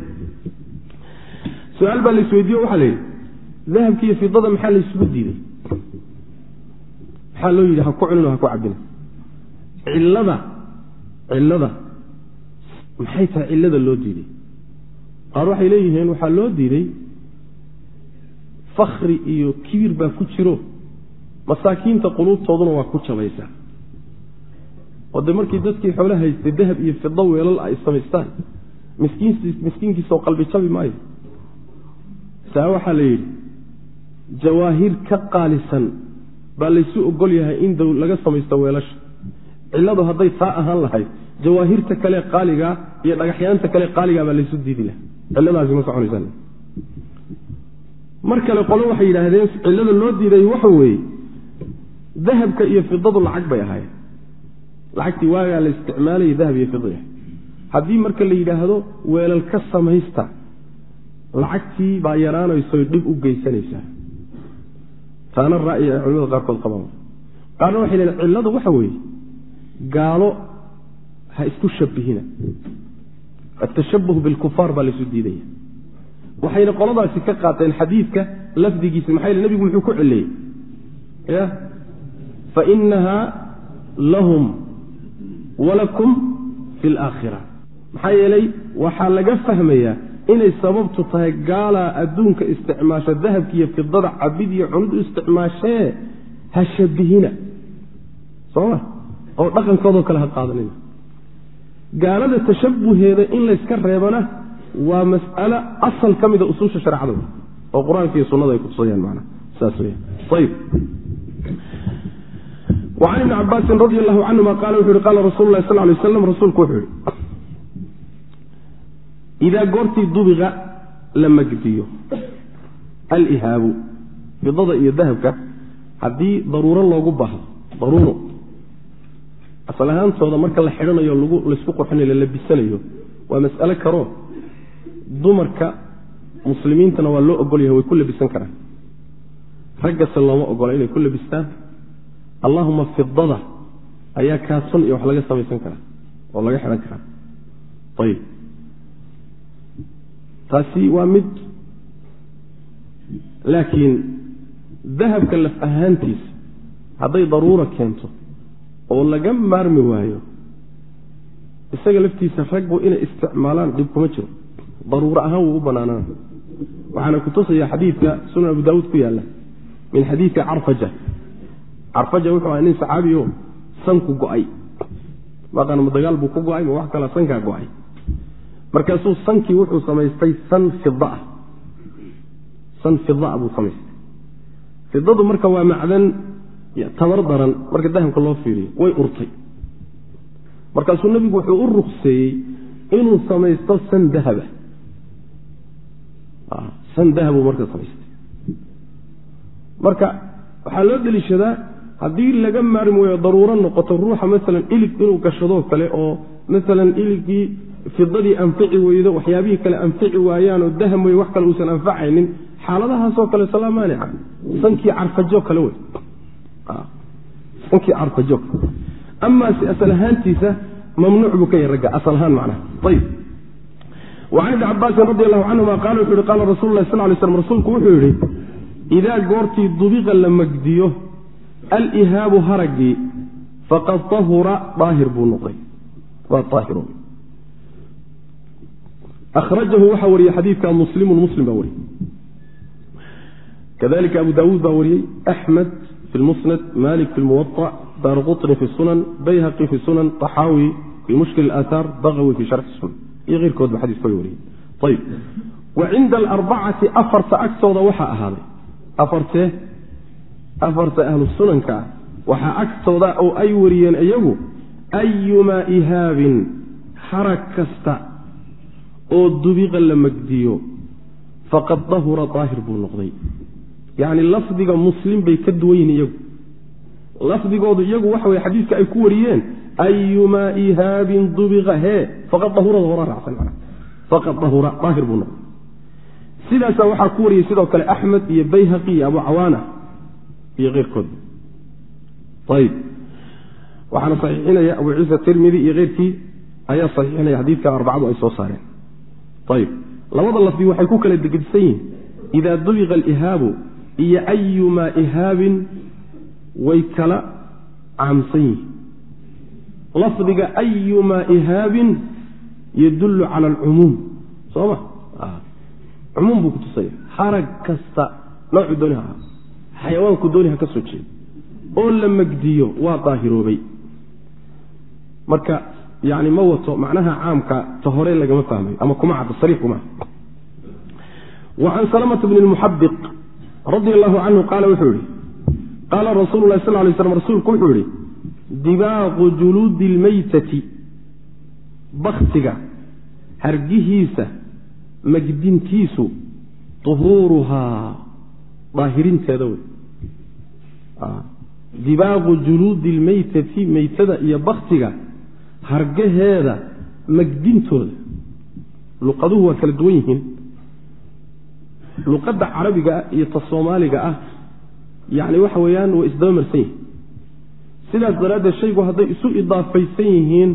Su'aal baa la waxaa la yidhi dahabki iyo fidada maxaa la diiday? Maxaa loo yidhi ha ku cunin ha ku cabina cilada cilada maxay tahay cillada loo diiday? Qaar waxay leeyihiin waxaa loo diiday fakri iyo kibir baa ku jiro. Masaakiinta quluubtooduna waa ku jabaysaa oo dee markii dadkii xoolo haystay dahab iyo fido weelal ay samaystaan miskiinkiisoo qalbi jabi maayo. Saa waxaa la yidhi jawaahir ka qaalisan baa laysu ogol yahay in laga samaysto weelasha. Cilladu hadday taa ahaan lahayd jawaahirta kale qaaligaa iyo dhagaxyaanta kale qaaligaa baa laysu diidi laha cilladaasi ma soconaysa mar kale qolo waxay yidhaahdeen cillada loo diiday waxa weeye dahabka iyo fidadu lacag bay ahaayeen lacagtii waagaa la isticmaalayay dahab iyo fida haddii marka la yidhaahdo weelal ka samaysta lacagtii baa yaraanaysoy dhib u geysanaysaa taana ra'yi ay culimada qaarkood qabaan qaarna waxay leedaen cilladu waxa weeye gaalo ha isku shabihina atashabuh bilkufaar baa laysu diidaya. Waxayna qoladaasi ka qaateen xadiidka lafdigiisa maxaa yele nebigu muxuu ku celeeyey ya fainaha lahum walakum fi laakhira maxaa yeelay waxaa laga fahmayaa inay sababtu tahay gaalaa adduunka isticmaasha dahabka iyo fidada cabid iyo cunud u isticmaashee ha shabihina soma oo dhaqankoodoo kale ha qaadanina. Gaalada tashabuheeda in layska reebana waa mas'alo asal ka mida usuusha shareecada oo qur'aanka iyo sunnada ay kutusayaan manaa saas weya ayib wacan ibni cabaasin radi allahu canhuma qaala wuxu uhi qaala rasulu lahi sal lay slam rasuulku wuxuu yihi idaa goortii dubiqa la magdiyo alihaabu fidada iyo dahabka haddii daruuro loogu baahdo daruuro asal ahaantooda marka la xidhanayo laysku qurxinayo la labisanayo waa mas'alo karoo dumarka muslimiintana waa loo ogol yahay way ku labisan karaan. Raggase looma ogola inay ku labistaan allahuma fidada ayaa kaasun iyo wax laga samaysan karaa oo laga xidhan karaa. Ayib taasi waa mid laakiin dahabka laf ahaantiisa hadday daruura keento oo laga maarmi waayo isaga laftiisa raggu inay isticmaalaan dhib kuma jiro. Daruuro ahaan wuu u banaanaan waxaana kutusaya xadiidka sunan abu daawuud ku yaalla min xadiidi carfaja carfaja wuxuu aha nin saxaabiyo sanku go'ay. Maqan ma dagaal buu ku go'ay ma wax kala sankaa go'ay. Markaasuu sankii wuxuu samaystay san fidaa san fidaa buu samaystay. Fidadu marka waa macdan tamar daran marka dahamka loo fiiriyo way urtay. Markaasuu nebigu wuxuu u rukseeyey inuu samaysto san dahaba san dahabuu marka samaystay. Marka waxaa loo deliishadaa haddii laga maarmi wayo daruuro noqoto ruuxa maalan ilig inuu gashadoo kale oo maalan iligii fidadii anfici weydo waxyaabihii kale anfici waayaanoo daham wey wax kale uusan anfacaynin xaaladahaasoo kale salaa maanica sankii carfajo kale wey. Sankii carfajo amaase asal ahaantiisa mamnuuc buu ka yahy ragga asal ahaan macnaha. Ayib. Wacan ibni cabaasin radi allahu canhuma qaala wuxu yihi qaala rasulu lah sal lay slam rasuulku wuxuu yidhi idaa goortii dubiqa la magdiyo alihaabu haragii faqad ahura daahir buu noqday. Waa aahiro ahrajahu waxaa wariyey xadiidka muslimun muslim baa wariyey. Kadalika abu daawuud baa wariyey axmed fi lmusnad malik fi lmuwaطac daar qutni fi sunan bayhaqi fi sunan طaxaawi fi mushkil aaaar baqawi fi sharxi sunan iyo keyrkoodba xadiiskooda wariyey. Ayb wa cinda alarbacati afarta agtooda waxaa ahaaday. Afartee afarta ahlu sunanka ah waxaa agtooda oo ay wariyeen iyagu ayumaa ihaabin harag kasta oo dubiqa la magdiyo faqad dahura daahir buu noqday. Yacni lafdiga muslim bay ka duwan yihiin iyagu. Lafdigoodu iyagu waxa weye xadiidka ay ku wariyeen ayumaa ihaabin dubiqa hee faqad dahurada hora raacsan mana faqad dahura daahir buu noqday. Sidaasaa waxaa ku wariyey sidoo kale axmed iyo bayhaqi iyo abu cawaana iyo keyrkood. Ayib waxaana saxiixinaya abu ciisa tirmidi iyo keyrkii ayaa saxiixinaya xadiidka arbacadu ay soo saareen. Ayib labada lafdi waxay ku kala degedisan yihiin idaa dubiqa alihaabu iyo ayumaa ihaabin way kala caamsan yihiin lafdiga ayumaa ihaabin yadullu cala alcumuum. Soo ma? Cumuum buu kutusaya harag kasta noocu dooni ha aha xayawaanku dooni ha ka soo jeeda oo la magdiyo waa daahiroobay. Marka yani ma wato macnaha caamka ta hore lagama fahmayo ama kuma caddo sariix kuma wa can salamata bni lmuxabiq radi allahu canhu qaala wuxuu yihi qaala rasuulu sal lay slam rasuulku wuxuu yihi dibaaqu juluudi lmeytati baktiga hargihiisa magdintiisu uhuuruhaa daahirinteeda wey. Dibaaqu juluudi lmeytati meytada iyo baktiga hargaheeda magdintooda. Luqaduhu waa kala duwan yihiin. Luqadda carabiga ah iyo ta soomaaliga ah yacni waxa weeyaan way isdaba marsan yihiin. Sidaas daraaddeed shaygu hadday isu idaafaysan yihiin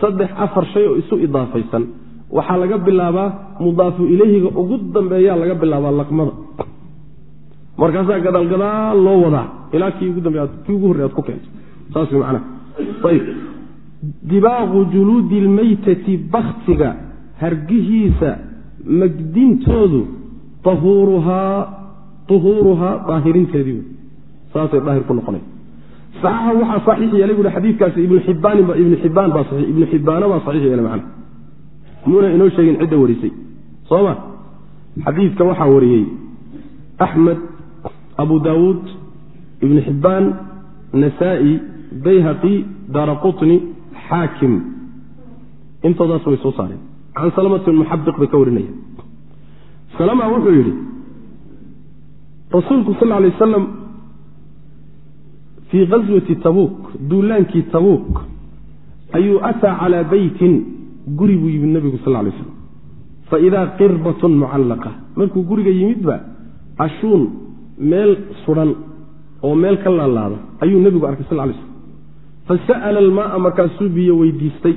saddex afar shay oo isu idaafaysan waxaa laga bilaabaa mudaafu ilayhiga ugu dambeeyaa laga bilaabaa laqmada markaasaa gadaalgadaal loo wadaa. Ilaa kii ugu dambe kii ugu horrey ku keento. Saas way macnaha. Ayib. Dibaaqu juluudi lmeytati baktiga hargihiisa magdintoodu ahuuruhaa uhuuruhaa daahirinteedii wey. Saasay daahir ku noqonay. Saxaxa waxaa saxiix yeelay buui xadiidkaasi ibnu xibbaan ibnu xibbaan baa ibnu xibbaana baa saxiix yeelay macna muuna inoo sheegin cidda warisay. Soo ma? Xadiidka waxaa wariyey. Axmed abu daawuud ibnu xibbaan nasaa-i bayhaqi daara qutni xaakim intoodaas way soo saareen. Can salamati muxabiq bay ka warinaya salama wuxuu yidhi rasuulku sal ly wasalam fii gaswati tabuuk duulaankii tabuuk ayuu ataa calaa beytin guri buu yimid nabigu sal lay slam faidaa qirbatun mucallaqa. Markuu guriga yimidba ashuun meel suran oo meel ka laalaada ayuu nebigu arkay sal lay slm fasa'ala almaaa markaasuu biyo weydiistay.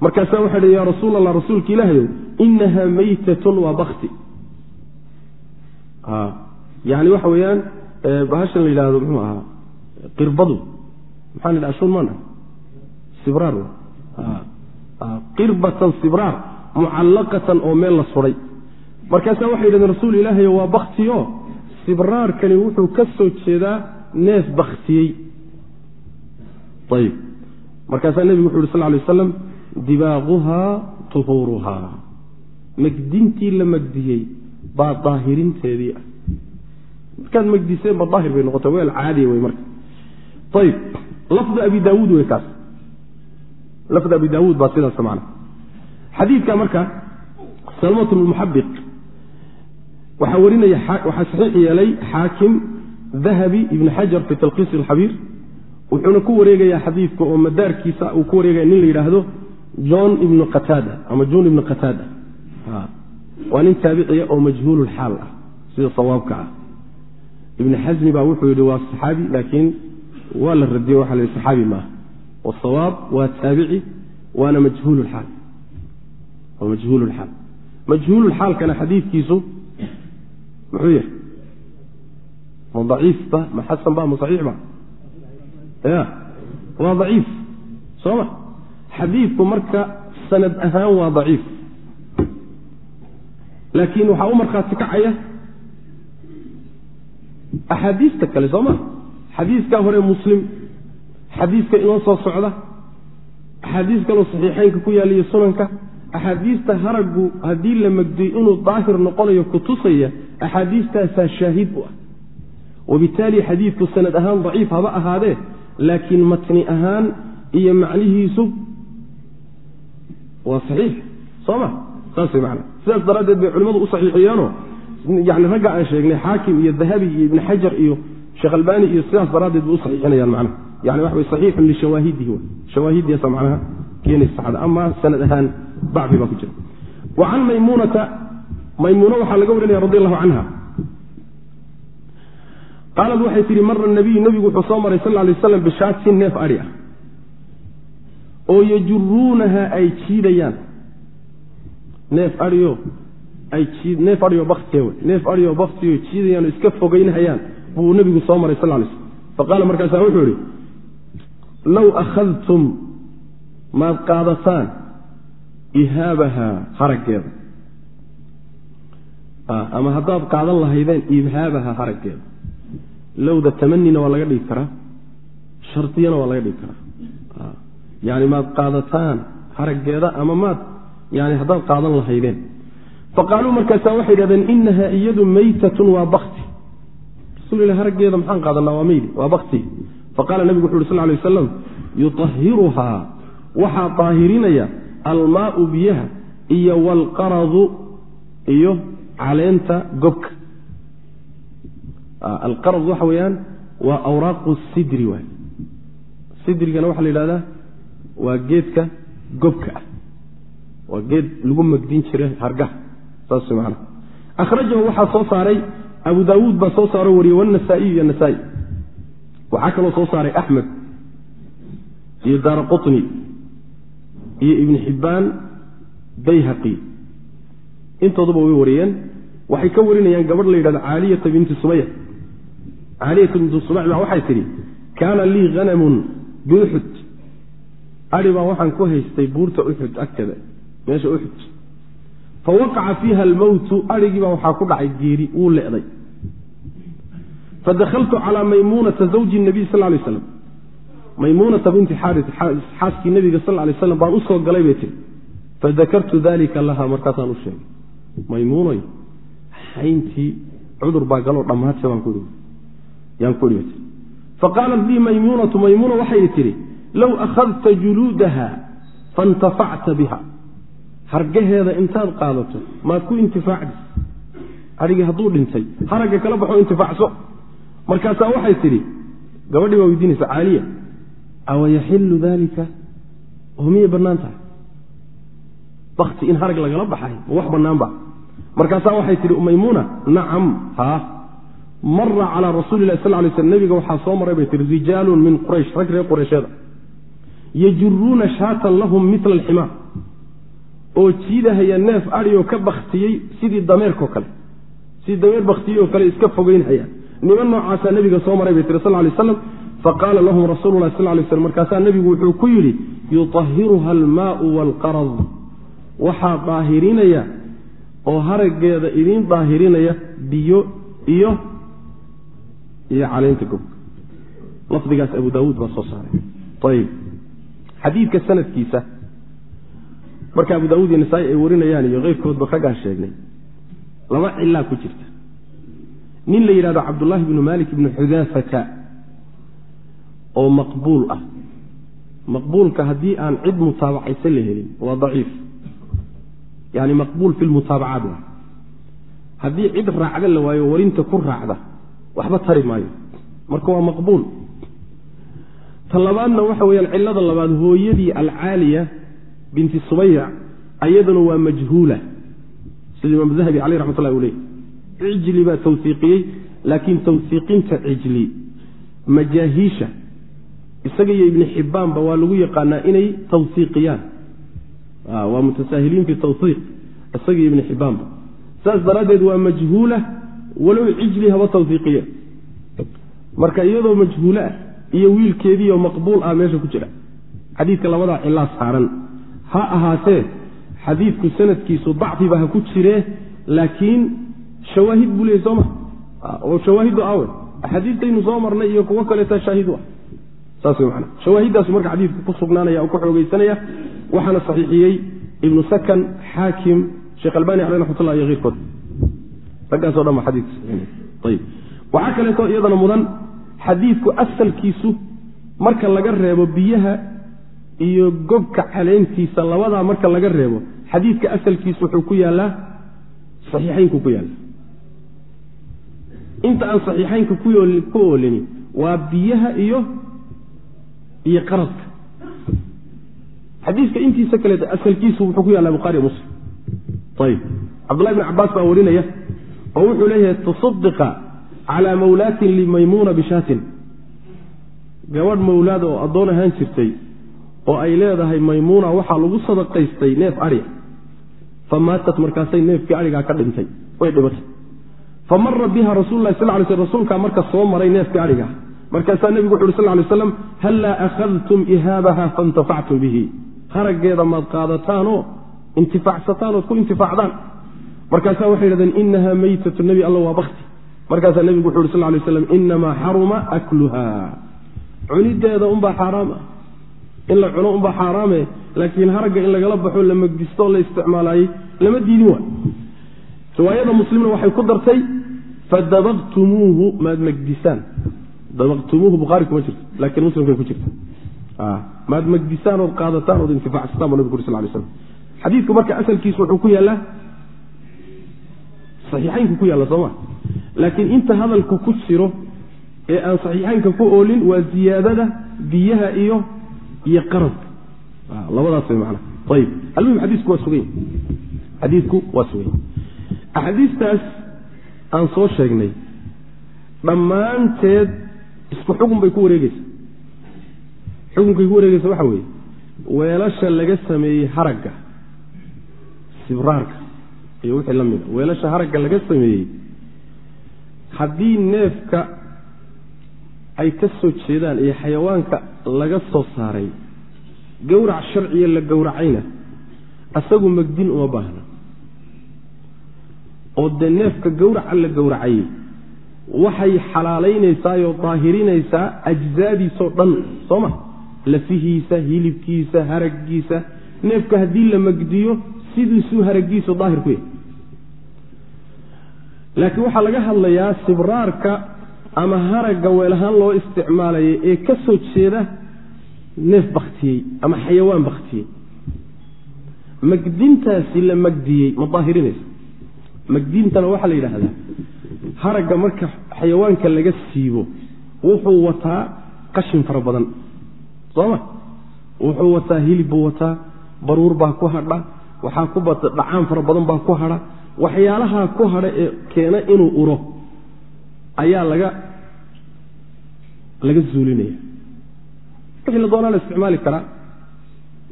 Markaasaa waxaa hi yaa rasuul allah rasuulka ilaahayow inaha maytatun waa bakti yani waxa weeyaan bahashan la yidhaahdo muxuu ahaa qirbadu maxaa la yidhaha ashuun maana? Sibraar qirbatan sibraar mucallaqatan oo meel la suray. Markaasaa waxay yidhahdeen rasuul ilaahayo waa baktiyo sibraarkani wuxuu ka soo jeedaa neef baktiyey ayib. Markaasaa nebigu wuxu yhi sal lay waslam dibaaquhaa tuhuuruhaa magdintii la magdiyey baa daahirinteedii ah. Markaad magdiseen ba daahir bay noqota weel caadiya wey marka. Ayib. Lafdu abi daawuud wey kaas. Lafd abi daawuud baa sidaas macna. Xadiidka marka salmat muxabiq waxaa warinaya waxaa saxiix yeelay xaakim dahabi ibn xajar fi talkiis alxabiir wuxuuna ku wareegayaa xadiidka oo madaarkiisa uu ku wareegaya nin la yidhaahdo john ibnu qataada ama john ibnu qataada waa nin taabiciya oo majhuululxaal ah sida sawaabka ah. Ibn xasmi baa wuxuu yidhi waa saxaabi laakiin waa la radiye waxa la yidhi saxaabi maaha wasawaab waa taabici waana majhuululxaal waa majhuululxaal majhuululxaalkana xadiidkiisu muxuu yahay? Ma daciifba ma xasan ba? Ma saxiix ba? Ya waa daciif. Soo ma? Xadiidku marka sanad ahaan waa daciif. Laakiin waxaa u markhaati kacaya? Axaadiista kale soo ma? Xadiiskaa hore muslim. Xadiiska inoo soo socda. Axaadiis kaloo saxiixeynka ku yaalla iyo sunanka axaadiista haraggu haddii la magdiyo inuu daahir noqonayo kutusaya axaadiistaasaa shaahid u ah wabitaali xadiidku sanad ahaan daciif haba ahaadee laakiin matni ahaan iyo macnihiisu waa saxiix soo ma saas way macana sidaas daraaddeed bay culimmadu u saxiixiyeenoo yani ragga aan sheegnay xaakim iyo dahabi iyo ibni xajar iyo sheekh iyo sidaas daraaddeed bay u saxiixinayaan macnaha yani waxa way saxiixun lishawaahidihi w shawaahidiasa macnaha keenaysa saxda ama sanad ahaan dacfi baa ku jira. Wa can maymuunata maymuuna waxaa laga warinaya radi allahu canha. Qaalad waxay tihi mara nabiyu nebigu wuxuu soo maray sal lay aslam bishaatin neef adhi ah oo yajuruunaha ay jiidayaan. Neef adio ay neef adhiyo baktiya wey. Neef adhiyo baktiyo jiidayaan oo iska fogeynhayaan buu nebigu soo maray sal lay slm faqaala markaasaa wuxuu yihi low akhadtum maad qaadataan ihaabaha haraggeeda. Ama haddaad qaadan lahaydeen ibhaabaha haraggeeda. Lowda tamanina waa laga dhigi karaa shardiyana waa laga dhigi karaa. Yani maad qaadataan haraggeeda ama maad yani haddaad qaadan lahaydeen. Faqaaluu markaasa waxay dhahdeen inaha iyadu maytatun waa bakti rasul ila haraggeeda maxaan qaadanaa? Waa meydi waa bakti faqala nebigu wuxu uri sal lay wasalam yuطahiruhaa waxaa daahirinaya almaau biyaha iyo waalqaradu iyo caleenta gobka. Alqarad waxa weeyaan waa awraaqu sidri waay. Sidrigana waxaa la yidhahdaa waa geedka gobka ah. Waa geed lagu magdin jiray hargaha saas man akhrajahu waxaa soo saaray abu daawuud baa soo saaro wariyey wanasaa-iyu iyo nasaa-i. Waxaa kaloo soo saaray axmed iyo daara qutni iyo ibni xibbaan bayhaqi. Intooduba way wariyeen. Waxay ka warinayaan gabadh la yidhahdo caaliyata binti sumaya caaliyata bintu sumay baa waxay tidhi kaana lii hanamun biuxud adhi baa waxaan ku haystay buurta uxud agteeda meesha uxud fa waqaca fiiha almowtu adhigii baa waxaa ku dhacay geeri wuu le'day. Fadahaltu calaa maymuunata zawji nabiy sal lay slam maymuunata binti xaari xaaskii nabiga sal lay slam baan u soo galay bay tiri. Fadakartu dalika laha markaasaan u sheegay. Maymuunoy xayntii cudur baa galoo ku yaan ku ihi faqaalat lii maymuunatu maymuuna waxay tidhi low akhadta juluudaha faintafacta biha. Hargaheeda intaad qaadato maad ku intifaacdi adhigii hadduu dhintay haragga kala baxo intifaacso. Markaasaa waxay tidhi gabadhii baa weydiinaysa caaliya awa yaxilu dalika oo miyay bannaan tahay bakti in harag lagala baxay ma wax bannaanba markaasaa waxay tidhi maymuuna nacam haa mara calaa rasuuli lah sal lay slm nebiga waxaa soo maray bay tihi rijaalun min quraysh rag reer quraysheeda yajuruuna shaatan lahum mila alximaar oo jiidahaya neef adi oo ka baktiyey sidii dameerkao kale sidii dameer baktiyey oo kale iska fogeynhaya niman noocaasaa nebiga soo maray bay tiri sal lay slam faqaala lahum rasuulu lah sal lay slm markaasaa nebigu wuxuu ku yidhi yutahiruha almaau waalqarad waxaa daahirinaya oo haraggeeda idiin daahirinaya biyo iyo iyo caleynta gobka lafdigaas abu daawuud baa soo saaray. Ayib xadiidka sanadkiisa. Marka abu daawuud iyo nasaa-i ay warinayaan iyo keyrkoodba raggaan sheegnay. Laba cilaa ku jirta. Nin la yidhahdo cabdullaahi bnu malik ibnu xudaafata oo maqbuul ah. Maqbuulka haddii aan cid mutaabacaysa la helin waa daciif. Yani maqbuul fi lmutaabacaat wa haddii cid raacda la waayo warinta ku raacda waxba tari maayo. Marka waa maqbuul. Ta labaadna waxa weyaan cilada labaad hooyadii alcaaliya binti subayac ayaduna waa majhuula. Sida imaam dahabi caleyh raxmat llahi u ley cijli baa tawsiiqiyey laakiin tawsiiqinta cijli majaahiisha isaga iyo ibni xibbaanba waa lagu yaqaanaa inay tawsiiqiyaan. Waa mutasaahiliin fi tawsiiq isaga iyo ibni xibbaanba saas daraaddeed waa majhuula walow cijli haba tawsiiqiya marka iyadoo majhuulo ah iyo wiilkeediioo maqbuul ah meesha ku jira. Xadiidka labadaa cilaa saaran. Ha ahaatee xadiidku sanadkiisu dacfiba ha ku jiree laakiin shawaahid buu leeyay sooma oo shawaahidu awe axaadiistaynu soo marnay iyo kuwo kaleeta shaahid ah shawaahidaasu marka xadiidku ku sugnaanaya ku xoogeysanaya waxaana saxiixiyey ibnu sakan xaakim sheekh albani caleh raxmatullah iyo keyrkood. Raggaaso dhan ba xadiidka saxiixinaya. Waxaa kaleeto iyadana mudan xadiidku asalkiisu marka laga reebo biyaha iyo gobka caleyntiisa labadaa marka laga reebo xadiidka asalkiisu wuxuu ku yaallaa saxiixaynku ku yaalla inta aan saxiixaynka ku oolini waa biyaha iyo iyo qaradka xadiiska intiisa kaleeta asalkiisu wuxuu ku yaallaa bukhaariyo muslim. Ayib cabdullahi bn cabaas baa warinaya oo wuxuu leeyahay tasadiqa calaa mawlaatin limaymuuna bishaatin gabadh mawlaada oo addoon ahaan jirtay oo ay leedahay maymuuna waxaa lagu sadaqaystay neef adhiga fa maatat markaasay neefkii adhigaa ka dhintay. Way dhimatay. Fa mara biha rasul lah sal lay sl rasuulkaa marka soo maray neefkii adhigaa markaasaa nebigu wuxu uhi sal lay slam hallaa akhadtum ihaabaha faintafactum bihi? Haraggeeda maad qaadataanoo intifaacsataan ood ku intifaacdaan. Markaasaa waxay yidhahdeen inaha meytatu nebi alla waa bakti markaasaa nebigu wuxu uhi sal lay slam inamaa xaruma akluha cunideeda unbaa xaaraam ah in la cuno unbaa xaaraame laakiin haragga in lagala baxo la magdistoo la isticmaalaayey lama diidin waay riwaayada muslimna waxay ku dartay fadabaqtumuuhu maad magdisaan dabaqtumuuhu bukhaari kuma jirto laakiin muslimkay ku jirta maad magdisaan ood qaadataan ood intifacsataan bu nabig uri sal lay slam xadiidku marka asalkiisu wuxuu ku yaallaa saxiixaynku ku yaalla sooma laakiin inta hadalku ku jiro ee aan saxiixaynka ku oolin waa ziyaadada biyaha iyo iyo qaradka labadaas way macana ayib almuhim xadiisku waa sugany xadiidku waa sugany axaadiistaas aan soo sheegnay dhammaanteed isku xukun bay ku wareegeysa xukunkay ku wareegeysa waxa weeye weelasha laga sameeyey haragga sibraarka iyo wixii la mida weelasha haragga laga sameeyey haddii neefka ay ka soo jeedaan iyo xayawaanka laga soo saaray gowrac sharciya la gowracayna asagu magdin uma baahna. Oo dee neefka gowraca la gowracayey waxay xalaalaynaysaayoo daahirinaysaa ajzaadiisoo dhan soo ma? Lafihiisa hilibkiisa haraggiisa neefka haddii la magdiyo sidiisuu haraggiisu daahir ku yahay. Laakiin waxaa laga hadlayaa sibraarka ama haragga weel ahaan loo isticmaalaya ee ka soo jeeda neef baktiyey ama xayawaan baktiyey magdintaasi la magdiyey ma daahirinaysa magdintana waxaa la yidhaahdaa haragga marka xayawaanka laga siibo wuxuu wataa qashin fara badan. Sooma? Wuxuu wataa hilib buu wataa baruur baa ku hadha waxaa ku bata dhacaan fara badan baa ku hadha. Waxyaalahaa ku hadha ee keena inuu uro ayaa laga laga zuulinaya. Wixii la doonaa la isticmaali karaa.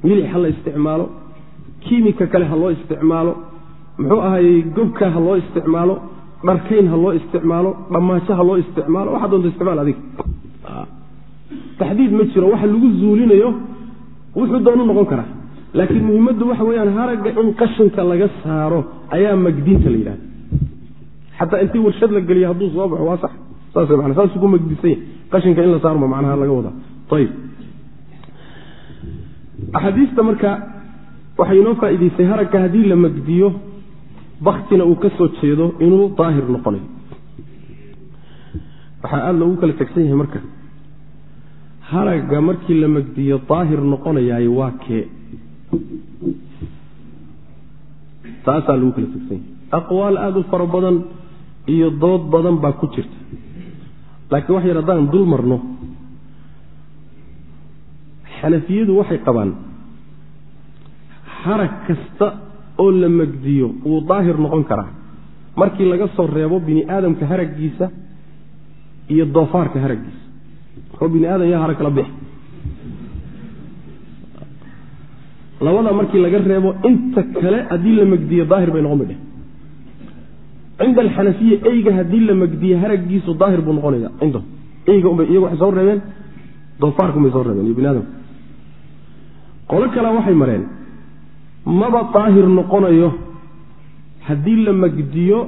Milix ha la isticmaalo kiimika kale ha loo isticmaalo muxuu ahayey gobka ha loo isticmaalo dharkayn ha loo isticmaalo dhammaajo ha loo isticmaalo waxaa doonta isticmaal adiga. Taxdiid ma jiro waxa lagu zuulinayo wuxuu doonu noqon karaa. Laakiin muhimaddu waxa weyaan haragga in qashinka laga saaro ayaa magdinta la yidhahda xataa intii warshad la geliya hadduu soo baxo waa sax. Saas man saasuu ku magdisanya qashinka in la saarma macnaha laga wadaa. Ayib axaadiista marka waxay inoo faa'idaysay haragga haddii la magdiyo baktina uu ka soo jeedo inuu daahir noqonayo waxaa aada loogu kala tegsan yahay marka haragga markii la magdiyo daahir noqonayaay waa kee? Taasaa lagu kala tegsan yahay. Aqwaal aada u fara badan iyo dood badan baa ku jirta. Laakiin wax yar haddaan dul marno xanafiyadu waxay qabaan harag kasta oo la magdiyo wuu daahir noqon karaa. Markii laga soo reebo bini aadamka haraggiisa iyo doofaarka haraggiisa. Oo bini aadam yaa harag kala bix labada markii laga reebo inta kale haddii la magdiyo daahir bay noqon bay dheh cinda alxanafiya eyga haddii la magdiye haraggiisu daahir buu noqonaya cinda. Eyga unbay iyagu waxay soo reebeen doofaarka soo reebeen iyo bini aadamka. Qolo kale waxay mareen maba daahir noqonayo haddii la magdiyo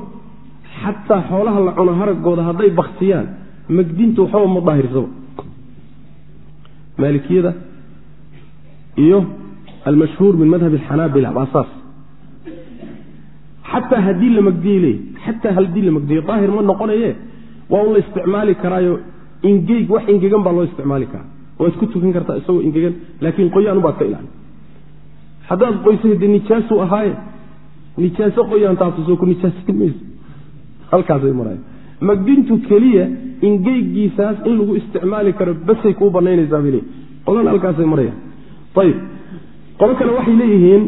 xataa xoolaha la cuno haraggooda hadday baktiyaan magdintu waxba ma daahirsaba maalikiyada iyo almashhuur min madhab alxanaabila baa saas. Xataa haddii la magdiyey leey xataa haddii la magdiyo daahir ma noqonaye waa un la isticmaali karaayo ingeyg wax ingegan baa loo isticmaali karaa. Waad ku tukan kartaa isagoo ingegan laakiin qoyaan ubaad ka ilaali haddaad qoysa de nijaasuu ahaaye nijaaso qoyaan taabtuso ku nijaasan mayso. Halkaasay maraya magdintu keliya ingeygiisaas in lagu isticmaali karo basay kuu banaynaysaa bay leey qolana halkaasay maraya ayib qolo kale waxay leeyihiin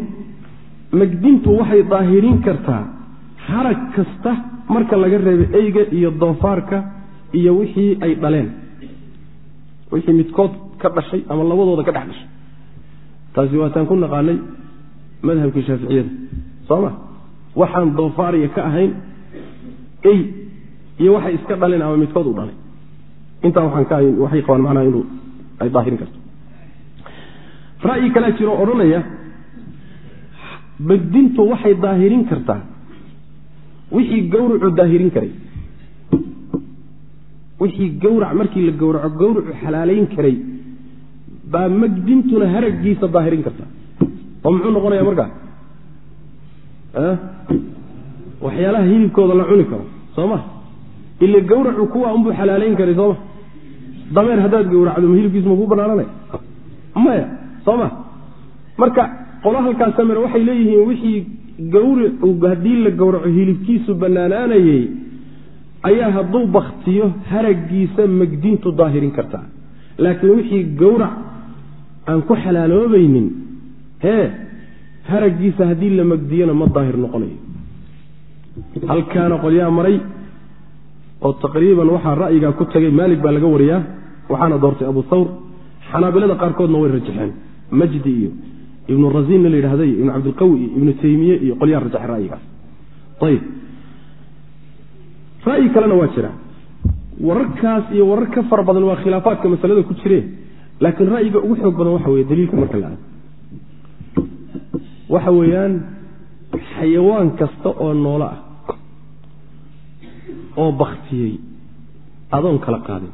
magdintu waxay daahirin kartaa harag kasta marka laga reebo eyga iyo doofaarka iyo wixii ay dhaleen. Wixii midkood ka dhashay ama labadooda ka dhex dhashay taasi waataan ku naqaanay madhabkii shaaficiyada. Soo ma waxaan doofaariya ka ahayn ey iyo waxay iska dhaleen ama midkood u dhalay intaa waxay qabaan macnaha inuu ay daahirin karto. Ra'yi kalea jiro odhanaya magdintu waxay daahirin kartaa. Wixii gawracu daahirin karay. Wixii gawrac markii la gowraco gawracu xalaalayn karay baa magdintuna haraggiisa daahirin kartaa oo muxuu noqonaya markaa waxyaalaha hilibkooda la cuni karo soo ma? Ila gawracu kuwa unbuu xalaalayn karay sooma dameer haddaad gawracdo ma hilibkiisu ma kuu banaananay maya soo ma? Marka qolo halkaas samir waxay leeyihiin wixii gawracu haddii la gowraco hilibkiisu bannaanaanayey ayaa hadduu baktiyo haraggiisa magdintu daahirin kartaa. Laakiin wixii gawrac aan ku xalaaloobaynin hee haraggiisa haddii la magdiyona ma daahir noqonayo. Halkaana qolyaa maray oo taqriiban waxaa ra'yigaa ku tagay maalik baa laga wariyaa waxaana doortay abu thawr. Xanaabilada qaarkoodna way rajaxeen majdi iyo ibnu rasinna la yidhahda iyo ibnu cabdilqawi iyo ibnu taymiye iyo qolyaa rajaxay ra'yigaas. Ayib ra'yi kalena waa jira. Wararkaas iyo warar ka fara badan waa khilaafaadka masalada ku jireen laakiin ra'yiga ugu xoog badan waxa weye daliilka marka la aado waxa weeyaan xayawaan kasta oo noolo ah oo baktiyey adoon kala qaadin.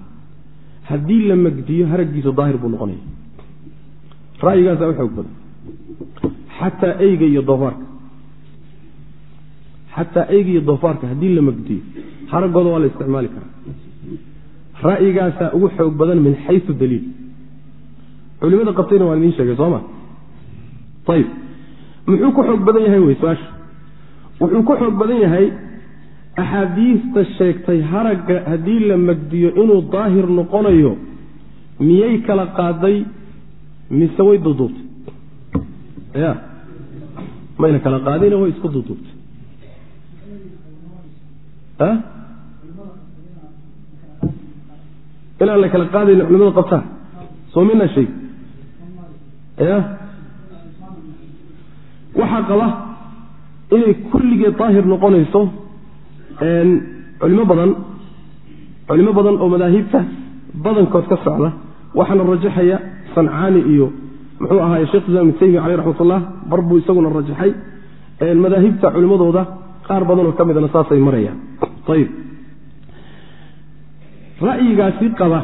Haddii la magdiyo haraggiisu daahir buu noqonaya. Ra'yigaasaa u xoog badan. Xataa eyga iyo doofaarka. Xataa eyga iyo doofaarka haddii la magdiyo haraggooda waa la isticmaali karaa. Ra'yigaasaa ugu xoog badan min xayu daliil culimada qabtayna waan idiin sheegay sooma ayib muxuu ku xoog badan yahay wey su'aasha? Wuxuu ku xoog badan yahay axaadiista sheegtay haragga haddii la magdiyo inuu daahir noqonayo miyay kala qaaday mise way duuduubtay ya mayna kala qaadina way isku duuduubtay inaan la kala qaadayna culimada qabtaa soo mina sheeg waxaa qaba inay kulligeed daahir noqonayso culimo badan culimo badan oo madaahibta badankood ka socda waxaana rajaxaya sancaani iyo muxuu ahaay shekh islam ibn caleyh raxmat ullah bar buu isaguna rajaxay madaahibta culimmadooda qaar badanoo ka midana saasay marayaan. Ayib ra'yigaasi qaba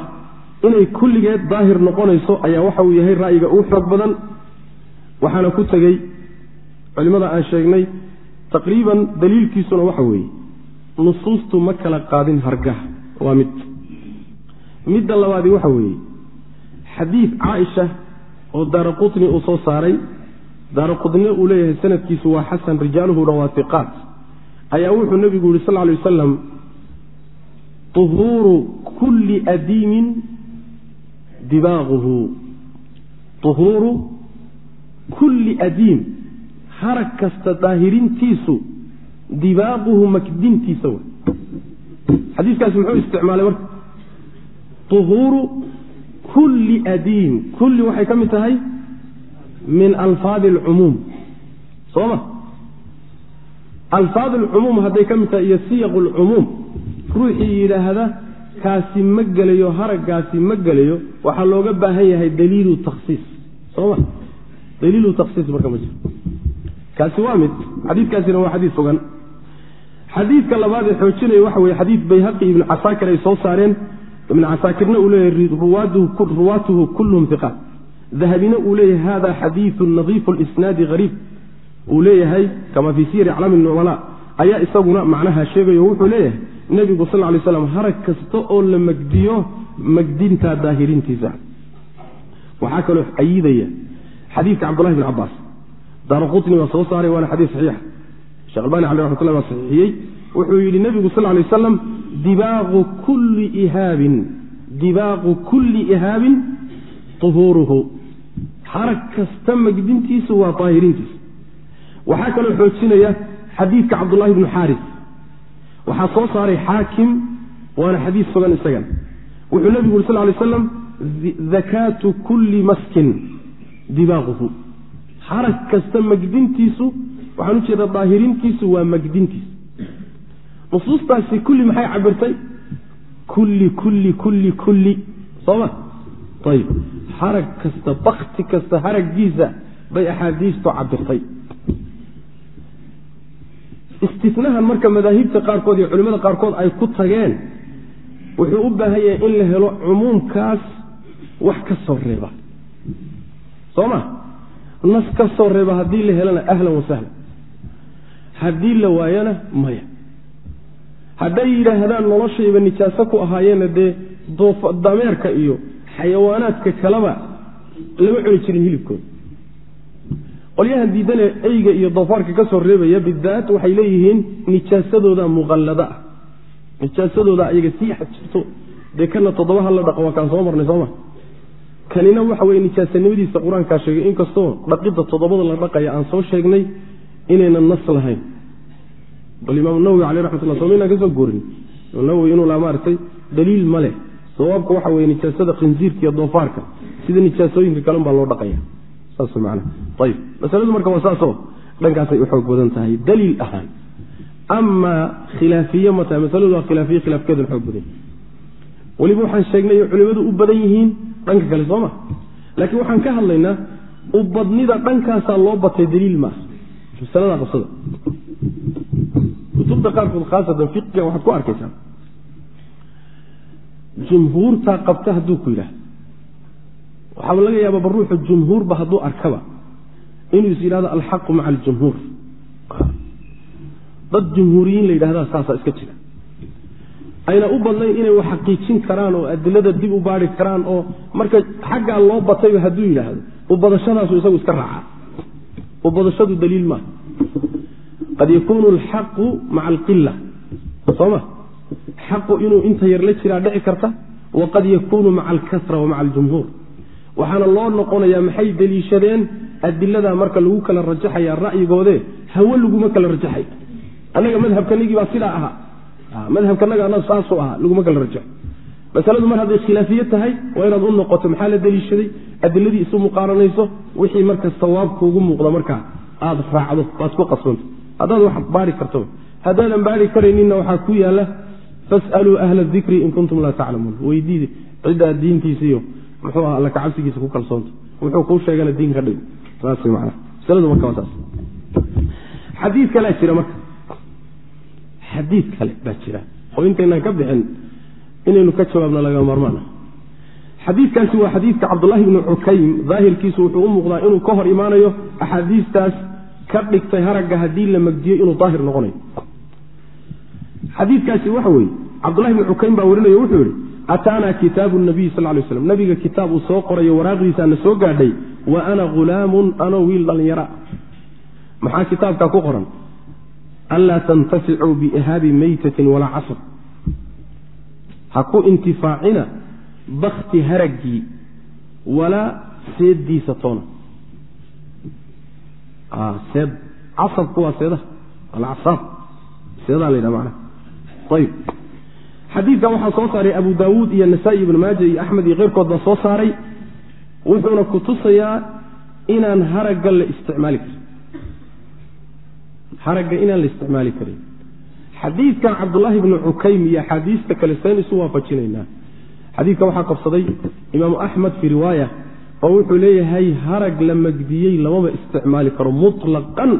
inay kulligeed daahir noqonayso ayaa waxa uu yahay ra'yiga ugu xoog badan. Waxaana ku tegey culimmada aan sheegnay taqriiban daliilkiisuna waxa weeye nusuustu ma kala qaadin hargaha. Waa mid. Midda labaadi waxa weeye xadiid caaisha oo daara qutni uu soo saaray daara qutnina uu leeyahay sanadkiisu waa xasan rijaaluhuna waa ayaa wuxuu nebigu yihi sal lay wasalam uhuuru kulli adiimin dibaaquhu uhuuru kulli adiim harag kasta daahirintiisu dibaaquhu makdintiisa w xadiikaasi muxuu isticmaalay marka uhuuru kulli adiim kulli waxay ka mid tahay min alfaadi alcumuum soo ma alfaad alcumuum hadday ka mid tahay iyo siyaq alcumuum ruuxii yidhaahda kaasi ma gelayo haraggaasi ma gelayo waxaa looga baahan yahay daliilu takhsiis. Soma daliilu takhsiis marka ma jiro. Kaasi waa mid. Xadiidkaasina waa xadiid sugan. Xadiidka labaad ee xoojinaya waxa weye xadiid bayhaqi ibnu casaakir ay soo saareen. Ibnu casaakirna uu leeyahay ruwaatuhu kulluhum iqaat dahabina uu leeyahay hada xadiidu nadiifu lisnaadi hariib uu leeyahay kama fii siyari aclaami numala ayaa isaguna macnaha sheegayo wuxuu leeyahay nebigu sal lay slam harag kasta oo la magdiyo magdintaa daahirintiisa waxaa kaloo ayidaya xadiidka cabdullahi bn cabaas daara qutni waa soo saaray waana xadiis saxiixa shekh albani cali raxmatullah waa saxiixiyey. Wuxuu yidhi nebigu sal lay wasalam dibaaqu kulli ihaabin dibaaqu kulli ihaabin uhuuruhu harag kasta magdintiisu waa daahirintiisa waxaa kaloo xoojinaya xadiidka cabdullahi bnu xaaris waxaa soo saaray xaakim waana xadiis sugan isagan. Wuxuu nebigu uri sal lay slam dakaatu kulli maskin dibaaquhu. Harag kasta magdintiisu waxaan u jeedaa daahirintiisu waa magdintiisa nusuustaasi kulli maxay cabirtay kulli kulli kulli kulli. Sooma ayib harag kasta bakti kasta haraggiisa bay axaadiistu cabirtay istinahan marka madaahibta qaarkood iyo culimmada qaarkood ay ku tageen wuxuu u baahan yahay in la helo cumuumkaas wax ka soo reeba. Soo ma nas ka soo reeba haddii la helana ahlan wasahlan haddii la waayana maya. Hadday yidhaahdaan noloshayba nijaaso ku ahaayeena dee dameerka iyo xayawaanaadka kaleba lama cuni jirin hilibkooda qolyahan diidane eyga iyo doofaarka ka soo reebaya bidaat waxay leeyihiin nijaasadooda muqallada ah. Nijaasadooda ayaga sii xajirto. Dee kana toddoba la dhaqo waa kaan soo marnay sooma kanina waxa weye nijaasanimadiisa qur'aankaa sheegay inkastoo dhaqidda toddobada la dhaqaya aan soo sheegnay inaynan nas lahayn. Bal imaam nawowi caleyh raxmatullah soo maynaan ka soo goorin nawowi inuu laa maaragtay daliil ma leh. Sawaabka waxa weye nijaasada khinsiirka iyo doofaarka sida nijaasooyinka kalen baa loo dhaqaya masaladu marka waa saasoo dhankaasay u xoog badan tahay. Daliil ahaan. Amaa khilaafiye ma tahay masaladu waa khilaafiye khilaafkeedan xoog badan weliba waxaan sheegnay in culimadu u badan yihiin dhanka kale soo ma? Laakiin waxaan ka hadlaynaa ubadnida dhankaasaa loo batay daliil maaha masalada qabsada kutubta qaarkood khaasatan fiqiga waxaad ku arkaysaa. Jumhuurtaa qabta hadduu ku yidhaah waxaaba laga yaababa ruuxu jumhuurba hadduu arkaba. Inuu is yidhahdo alxaqu maca aljumhuur. Dad jumhuuriyiin la yidhahdaa saasaa iska jira. Ayna u badnayn inay wax xaqiijin karaan oo adilada dib u baari karaan oo marka xaggaa loo batayba hadduu yidhaahdo ubadashadaasu isagu iska raacaa ubadashadu daliil maaha. Qad yakuunu alxaqu maca alqila soma xaqu inuu inta yar la jiraa dhici karta waqad yakuunu maca alkasra wa maca aljumhuur waxaana loo noqonayaa maxay deliishadeen adiladaa marka lagu kala rajaxaya ra'yigoode hawe laguma kala rajaxay. Annaga madhabkanagii baa sidaa ahaa. Madhabkanaga annaga saasuu ahaa laguma kala rajaxo masaladu mar hadday khilaafiye tahay waa inaad u noqoto maxaa la deliishaday? Adiladii isu muqaaranayso wixii marka sawaabkuugu muuqda markaa aad raacdo waad ku qasbanta haddaad wax baari karto haddaadan baari karayninna waxaa ku yaalla fasaluu ahla dikri in kuntum laa taclamuun weydiide ciddaa diintiisiiyo muxuu aha alla kacabsigiisa ku kalsoonta wuxuu kuu sheegana diin ka dhig. Masaladu marka waa saas. Xadiid kalea jira marka. Xadiid kale baa jira. Oo intaynaan ka bixin inaynu ka jawaabno laga marmaan xadiidkaasi waa xadiidka cabdulahi bni cukaym. Daahirkiisu wuxuu u muuqdaa inuu ka hor imaanayo axaadiistaas ka dhigtay haragga haddii la magdiyo inuu daahir noqonayo. Xadiidkaasi waxa weeye cabdulahi bni cukaym baa warinayo wuxuu yihi ataanaa kitaabu nabiy sal lay slam nabiga kitaab uu soo qorayo waraaqdiisaana soo gaadhay wa ana hulaamun anoo wiil dhallinyara maxaa kitaabkaa ku qoran anlaa tantaficuu biihaabi meytatin walaa casr ha ku intifaacina bakti haraggii walaa seeddiisa toona seed casabku waa seedaha alcasaab seedaa la yidhaha macnaha ayib xadiidkan waxaa soo saaray abu daawuud iyo nasaa-i ibnu maaja iyo axmed iyo keyrkood baa soo saaray. Wuxuuna ku tusayaa inaan haragga la isticmaali karin. Haragga inaan la isticmaali karin. Xadiidkan cabdulaahi bnu cukaym iyo axaadiista kale seen isu waafajinaynaa. Xadiidka waxaa qabsaday imaamu axmed fii riwaaya oo wuxuu leeyahay harag la magdiyey lamaba isticmaali karo mutlaqan.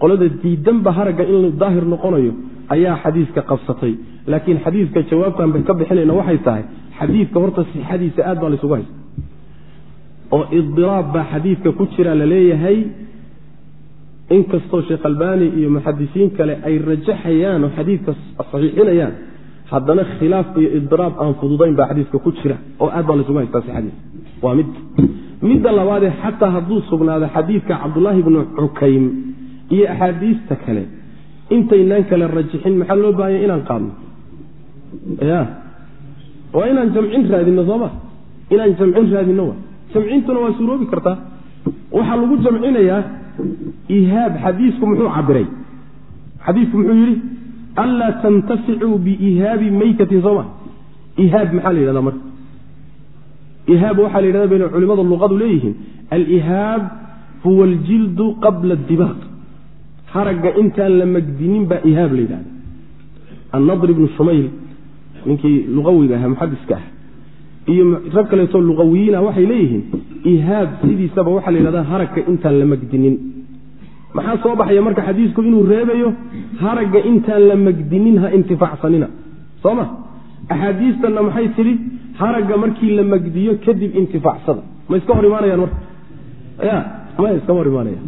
Qolada diidanba haragga in daahir noqonayo ayaa xadiiska qabsatay. Laakiin xadiiska jawaabtan bay ka bixinayna waxay tahay xadiidka horta sixadiisa aad baa laysugu haysta. Oo idiraab baa xadiidka ku jira la leeyahay inkastoo sheekh albani iyo muxadisiin kale ay rajaxayaan oo xadiidka saxiixinayaan haddana khilaaf iyo idiraab aan fududayn baa xadiiska ku jira oo aad baa laysugu haystaa sixadiisa. Waa mid. Midda labaadee xataa hadduu sugnaado xadiidka cabdulaahi bnu cukaym iyo axaadiista kale intaynaan kale rajixin maxaa loo baahanya inaan qaadno? Ya waa inaan jamcin raadino sooma inaan jamcin raadino wa jamcintuna waa suuroobi kartaa. Waxaa lagu jamcinayaa ihaab xadiisku muxuu cabiray xadiisku muxuu yidhi anlaa tantaficuu biihaabi meytatin sooma ihaab maxaa la yidhahdaa marka? Ihaab waxaa la yidhahda bayna culimada luqadu leeyihiin. Alihaab huwa aljildu qabla adibaaq haragga intaan la magdinin baa ihaab la yidhahda. Annadr ibnu shumayl ninkii luqawiga ahaa muxadiska ah iyo rag kaleetoo luqawiyiina waxay leeyihiin ihaab sidiisaba waxaa la yidhahdaa haragga intaan la magdinin. Maxaa soo baxaya marka xadiisku inuu reebayo haragga intaan la magdinin ha intifaacsanina? Soo ma? Axaadiistanna maxay tidhi haragga markii la magdiyo kadib intifaacsada ma iska hor imaanayaan marka ya ma iskama hor imaanayaan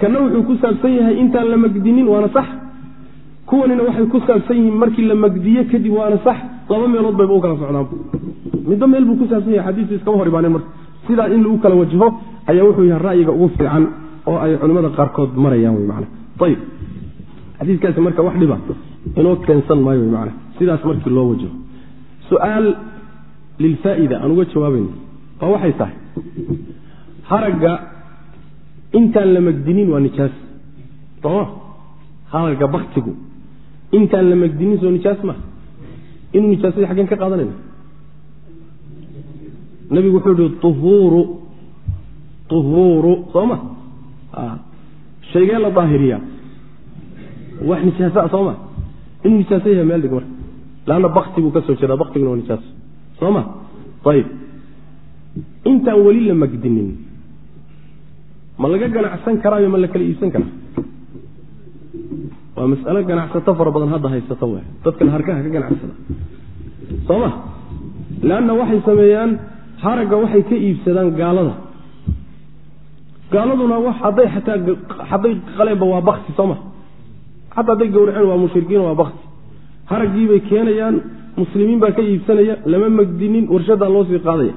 kana wuxuu ku saabsan yahay intaan la magdinin waana sax? Kuwanina waxay ku saabsan yihiin markii la magdiyo kadib waana sax. Laba meelood bayba u kala socdaan midba meel buu ku saabsan yahay xadiisu iskama hor imaaneen marka. Sidaa in lagu kala wajaho ayaa wuxuu yahay ra'yiga ugu fiican oo ay culimmada qaarkood marayaan wy man ayib xadiiskaasi marka wax dhiba inoo keensan maayo wy man sidaas markii loo wajaho su'aal lilfaa'ida aan uga jawaabayno oo waxay tahay? Haragga intaan la magdinin waa nijaas. Sooma haragga baktigu intaan la magdinin soo nijaas maa inuu nijaasada xaggeen ka qaadanayna nabigu wuxuu yihi uhuuru uhuuru soo ma? Shaygee la daahiriyaa? Wax nijaasa soo ma? Inuu nijaaso yahay meel dhig marka lanna bakti buu ka soo jeedaa baktiguna waa nijaaso soo ma? Ayib intaan weli la magdinin ma laga ganacsan karaayo ma la kala iibsan karaa? Waa mas'alo ganacsato fara badan hadda haysato w dadkan harkaha ka ganacsada. Soo ma leanna waxay sameeyaan haragga waxay ka iibsadaan gaalada. Gaaladuna hadday ataa hadday qaleenba waa bakti soo ma xataa hadday gawraceen waa mushrikiin waa bakti haraggiibay keenayaan muslimiin baa ka iibsanaya lama magdinin warshadaa loo sii qaadaya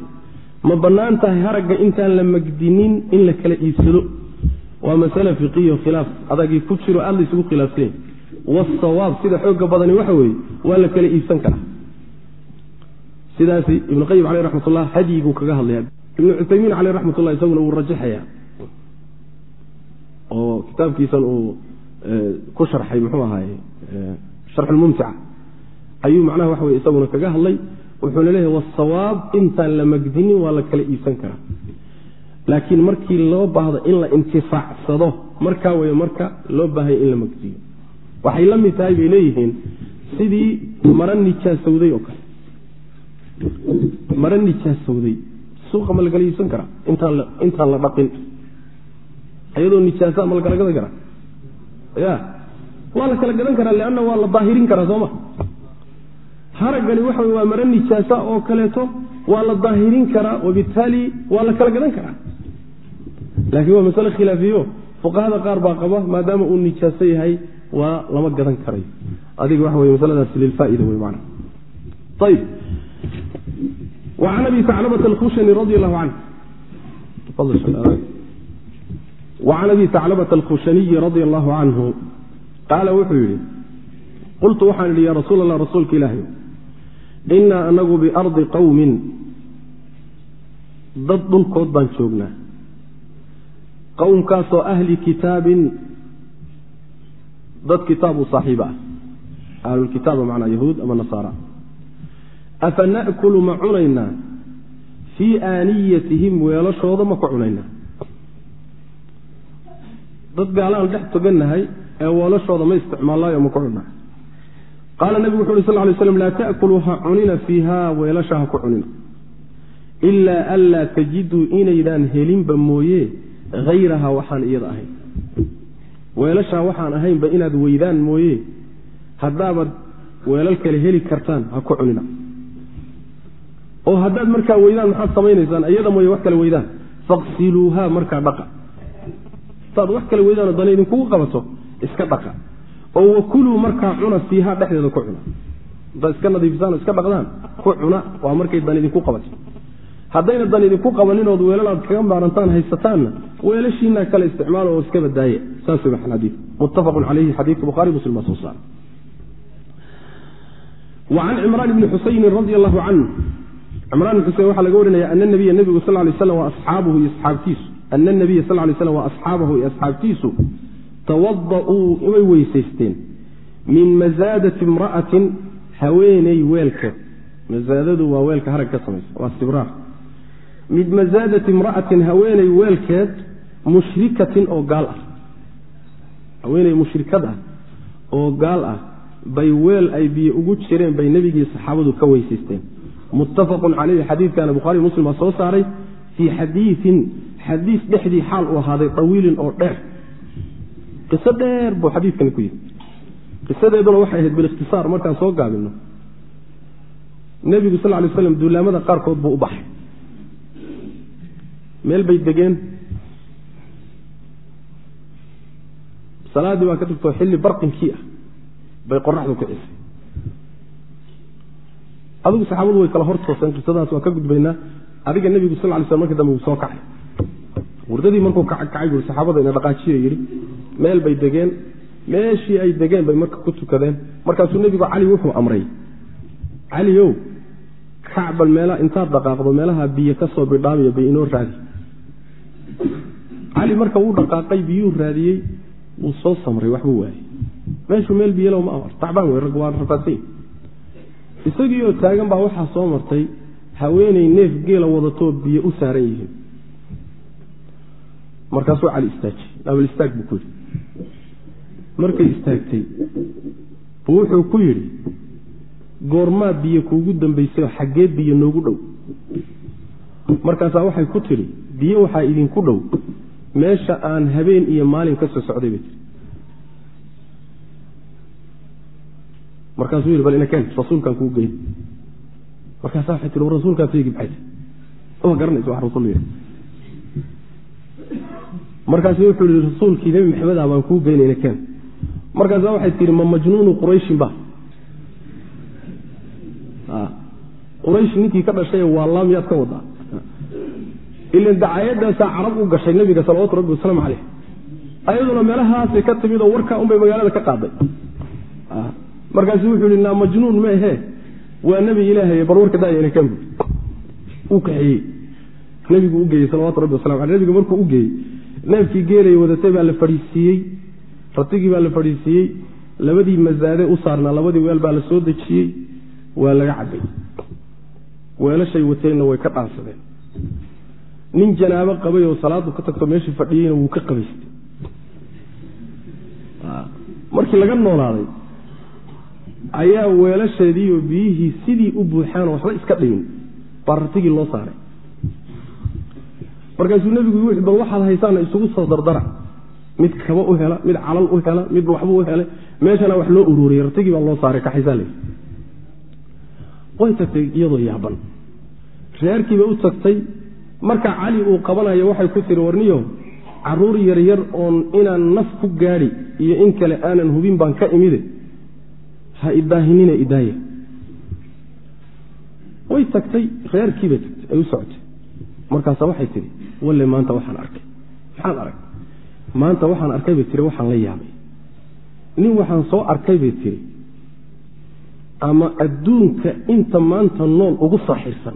ma bannaan tahay haragga intaan la magdinin in la kala iibsado? Waa masale fiqiyo khilaaf. Adagii ku jiro aad la isugu wasawaab sida xooga badani waxa weeye waa la kala iibsan karaa. Sidaasi ibnu qayim caleyh raxmatullah hadyiguu kaga hadlaya. Ibnu cuthaymiin caleyh raxmatullah isaguna wuu rajaxaya. Oo kitaabkiisan uu ku sharxay muxuu ahaye sharxulmumtica ayuu macnaha waxa weye isaguna kaga hadlay wuxuuna leeyahay wasawaab intaan la magdinin waa la kala iibsan karaa. Laakiin markii loo baahdo in la intifaacsado markaa wey marka loo baahaya in la magdiyo. Waxay la mid tahay bay leeyihiin sidii mara nijaasowday oo kale. Mara nijaasowday suuqa ma la kala iibsan karaa? Intaan la dhaqin. Iyadoo nijaasa ma la kala gadan karaa? Ya waa la kala gadan karaa leanna waa la daahirin karaa sooma haragani waxa waa maro nijaasa oo kaleeto waa la daahirin karaa wabitaali waa la kala gadan karaa. Laakiin waa masale khilaafiyo. Fuqahada qaar baa qaba maadaama uu nijaaso yahay waa lama gadan karayo. Adiga waxa wey masaladaasi lilfaaida wey man ayb an abi taclabata alkhushani radi allahu canh wacan abi taclabata alkhushaniyi radia allahu canhu qaala wuxuu yidhi qultu waxaan idhi yaa rasuul allah rasuulka ilaahay inaa anagu biarضi qowmin dad dhulkood baan joognaa. Qowmkaasoo ahli kitaabin. Dad kitaab u saaxiiba ah. Ahlulkitaaba macnaa yahuud ama nasaara. Afa na'kulu ma cunaynaa? Fii aaniyatihim weelashooda ma ku cunaynaa. Dad gaalaan dhex togannahay ee weelashooda ma isticmaalaayo ma ku cunaa qaala nebigu wuxu uhi sal ly slam laa ta'kuluu ha cunina fiihaa weelasha ha ku cunina. Ilaa anlaa tajiduu inaydaan helinba mooye hayraha waxaan iyada ahayn. Weelashaa waxaan ahaynba inaad weydaan mooye haddaabaad weelal kale heli kartaan ha ku cunina. Oo haddaad markaa weydaan maxaad samaynaysaan iyada mooye wax kale weydaan. Faqsiluuhaa markaa dhaqa. Hadaad wax kale weydaanoo dana idinkugu qabato iska dhaqa oo wakuluu markaa cuna fiihaa dhexdeeda ku cuna. Haddaad iska nadiifisaan oo iska dhaqdaan ku cuna waa markay dan idinku qabato. Haddayna dan idinku qabaninood weelalaad kaga maarantaan haysataanna weelashiinaa kale isticmaalo oo iska badaaye. Saas wey xadii muttafaqun calayhi xadiidka bukhari muslim baa soo saara wacan cimraan ibni xusaynin radi allahu canhu. Cimraan ibn xuseyn waxaa laga warinaya ana nabiya nebigu sal lay slam wa asxaabuhu iyo asxaabtiisu. Ana nabiya sal lay slam wa asxaabahu iyo asxaabtiisu tawada'uu way weysaysteen min masaadati imra'atin haweeney weelkeed masaadadu waa weelka harag ka samaysa waa sibraar min masaadati imra'atin haweeney weelkeed mushrikatin oo gaal ah. Haweeney mushrikad ah oo gaal ah bay weel ay biyo ugu jireen bay nebigii saxaabadu ka weysaysteen. Muttafaqun caleyhi xadiidkana bukhari muslim baa soo saaray fii xadiiin xadiis dhexdii xaal uu ahaaday tawiilin oo dheer qiso dheer buu xadiidkani ku yihi qisadeeduna waxay ahayd bilikhtisaar markaan soo gaabino nebigu sal lay slam duulaamada qaarkood buu u baxay. Meel bay degeen. Salaaddii baa ka tagtoo xilli barqinkii ah bay qoraxdu kicisay adigu saxaabadu way kala hor tooseen qisadaas waan ka gudbaynaa. Adiga nebigu sal lay sl markii dambe wuu soo kacay wurdadii markuu kacay saxaabada ina dhaqaajiyo yidhi meel bay degeen meeshii ay degeen bay marka ku tukadeen. Markaasuu nebigu cali wuxuu amray. Caliow kacbal meela intaad dhaqaaqdo meelaha biyo ka soo bidhaamaya bay inoo raadi cali marka wuu dhaqaaqay biyuu raadiyey wuu soo samray waxbuu waayey. Meeshuu meel biyalow ma amar tacbaan wey rag waa rafaasay isagii oo taagan baa waxaa soo martay haweeney neef geela wadatoo biyo u saaran yihiin markaasuu cali istaajiyey. Abal istaag buu ku yidhi. Markay istaagtay buu wuxuu ku yidhi goormaa biyo kuugu dambaysayoo xaggee biyo noogu dhow. Markaasaa waxay ku tidhi biyo waxaa idinku dhow. Meesha aan habeen iyo maalin ka soo socday bay tii markaasuu yidhi bal inakeen rasuulkaan kuu geyn markaasaa waxay tii rasuulkaan seegi maxay ma garanaysa wax rasuul yidhi markaasu wuxuu yihi rasuulkii nebi maxamed ah baan kuu geynayna keen markaasa waxay tihi ma majnuunu qurayshin ba? Quraysh ninkii ka dhashay waa laa miyaad ka wadaa. Ilan dacaayadaasaa carab u gashay nebiga salawatu rabbi wasalaamu caleyh ayaduna meelahaasay ka timid oo warkaa unbay magaalada ka qaaday. Markaasu wuxuu yihi naa majnuun ma ahee waa nebi ilaahay bar warka daayana kan uu kaxeeyey nebigu u geeyey salawatu rabbi wasalam aleh nebiga markuu u geeyey neefkii geelay wadatay baa la fadhiisiiyey ratigii baa la fadhiisiiyey labadii masaade u saarnaa labadii weel baa la soo dejiyey. Waa laga cabay weelashay wateenna way ka dhaansadeen nin janaabo qabay oo salaadu ka tagto meeshii fadhiyeyna wuu ka qabaystay. Markii laga noolaaday ayaa weelasheediiyo biyihii sidii u buuxaanoo waxba iska dhimin baa ratigii loo saaray markaasuu nebigu yu bal waxaad haysaana isugu soo dardara. Mid kaba u hela mid calal u hela mid waxba u helay meeshana wax loo ururiyey ratigii baa loo saaray kaxaysaa le way tagtay iyadoo yaaban. Reerkiibay u tagtay. Marka cali uu qabanayo waxay ku tiri warniyo carruur yaryar oon inaan naf ku gaadhi iyo in kale aanan hubin baan ka imide. Ha idaahinina idaaya. Way tagtay reerkiibay tagtay ay u socotay. Markaasa waxay tihi walle maanta waxaan arkay. Maxaad arag? Maanta waxaan arkay bay tiri waxaan la yaabay. Nin waxaan soo arkay bay tiri ama adduunka inta maanta nool ugu saaxiirsan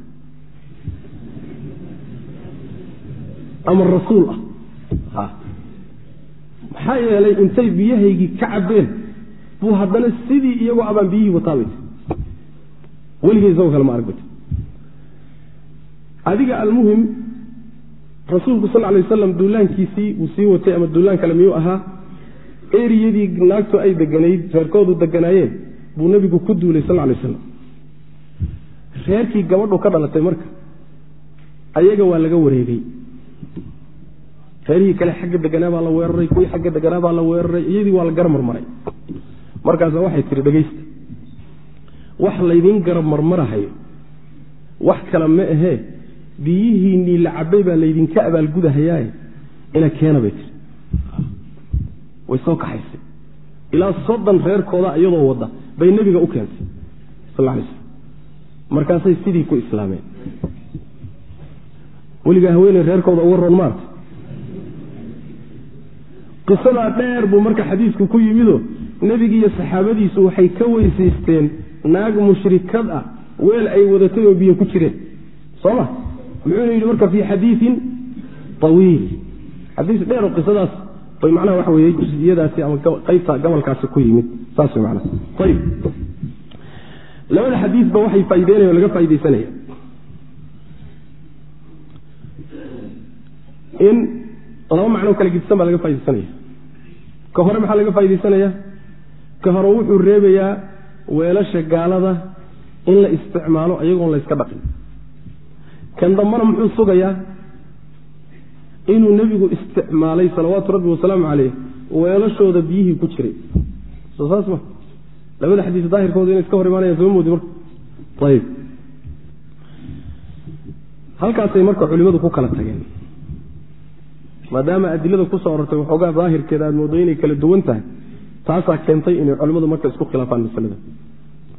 ama rasuul ah. Maxaa yeelay intay biyahaygii ka cabbeen buu haddana sidii iyagoo abaan biyihii wataabay weligay isagoo kale ma arag bat adiga almuhim rasuulku sal lay waslam duulaankiisii uu sii watay ama duulaan kale miyuu ahaa? Eriyadii naagtu ay deganayd reerkoodu deganaayeen buu nebigu ku duulay sal lay waslam reerkii gabadhu ka dhalatay marka ayaga waa laga wareegay. Reerihii kale xagga deganaa baa la weeraray kuwii xagga deganaa baa la weeraray iyadii waa la garab marmaray. Markaasa waxay tihi dhegaysta wax laydin garab marmarahayo wax kale ma ahee biyihiinnii la cabay baa laydinka abaalgudahayaaye ina keena bay tiri way soo kaxaysay. Ilaa soddon reerkooda iyadoo wadda bay nebiga u keentay sal lay slm markaasay sidii ku islaameen. Weligaa haweeney reerkooda uga roon maarta qisadaa dheer buu marka xadiisku ku yimido nebigiiyo saxaabadiisu waxay ka weysaysteen naag mushrikad ah weel ay wadatay oo biyo ku jireen. Soma muxuuna yidhi marka fii xadiiin awiil xadiis dheero qisadaas bay macnaha waxa weye jusiyadaasi ama qaybta gabalkaasi ku yimid. Saas way macnaha. Ayib labada xadiisba waxay faa'ideynaya laga faaidaysanaya in laba macnoo kala gidsan baa laga faa'idaysanaya ka hore maxaa laga faaidaysanaya ka hore wuxuu reebayaa weelasha gaalada in la isticmaalo iyagoon la yska dhaqin kan dambana muxuu sugayaa? Inuu nebigu isticmaalay salawaatu rabbi wasalaamu caleyh weelashooda biyihii ku jiray. Soo saas ma. Labada xadiis daahirkooda inay iska hor imaanayaan soo moodi marka. Ayib. Halkaasay marka culimadu ku kala tageen. Maadaama adilada ku soo orortay waxoogaa daahirkeeda aad moodo inay kala duwan tahay taasaa keentay inay culimmadu marka isku khilaafaan masalada.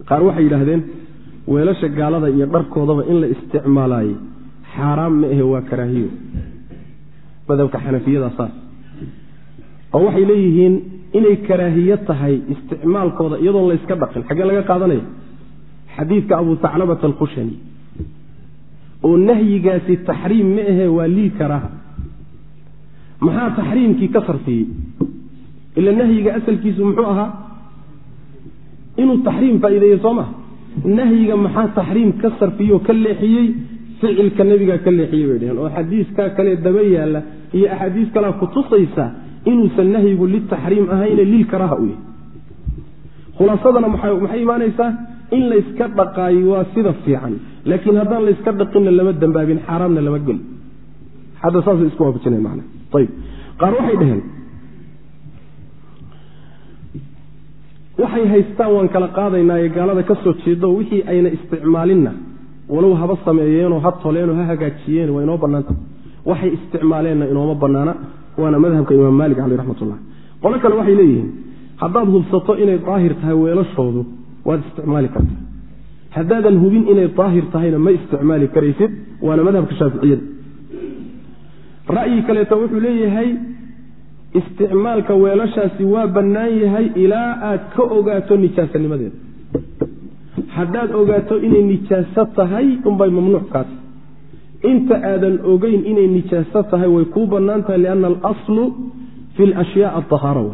Qaar waxay yidhaahdeen weelasha gaalada iyo dharkoodaba in la isticmaalaayey xaaraam ma ahe waa karaahiyo. Madhabka xanafiyada saas. Oo waxay leeyihiin inay karaahiyo tahay isticmaalkooda iyadoon la yska dhaqin. Xaggee laga qaadanaya xadiidka abu saclabata alkhushani oo nahyigaasi taxriim ma ahe waa lii karaaha. Maxaa taxriimkii ka sarfiyey? Ila nahyiga asalkiisu muxuu ahaa? Inuu taxriim faa'iideeye soo maha nahyiga maxaa taxriim ka sarfiyoo ka leexiyey? Ficilka nebigaa ka leexiyey bay dheheen oo xadiiskaa kale daba yaalla iyo axaadiis kalea kutusaysa inuusan nahyigu litaxriim ahayne lilkaraha u yahay. Khulaasadana maxay imaanaysaa? In layska dhaqaayo waa sida fiican. Laakiin haddaan layska dhaqinna lama dambaabin xaaraamna lama geli hadda saasay isku waafajina man ayb qaar waxay dhaheen waxay haystaan waan kala qaadaynaaye gaalada ka soo jeedo wixii ayna isticmaalinna. Walow haba sameeyeenoo ha toleenoo ha hagaajiyeen waa inoo bannaanta. Waxay isticmaaleenna inooma bannaana waana madhabka imaam maalik caleyh raxmatullah qolo kale waxay leeyihiin haddaad hubsato inay daahir tahay weelashoodu waad isticmaali kartaa. Haddaadan hubin inay daahir tahayna ma isticmaali karaysid waana madhabka shaaficiyada ra'yi kaleeto wuxuu leeyahay isticmaalka weelashaasi waa bannaan yahay ilaa aad ka ogaato nijaasanimadeeda haddaad ogaato inay nijaaso tahay unbay mamnuuc kaas. Inta aadan ogeyn inay nijaaso tahay way kuu bannaan tahay lianna alaslu fi lashyaa adahaara w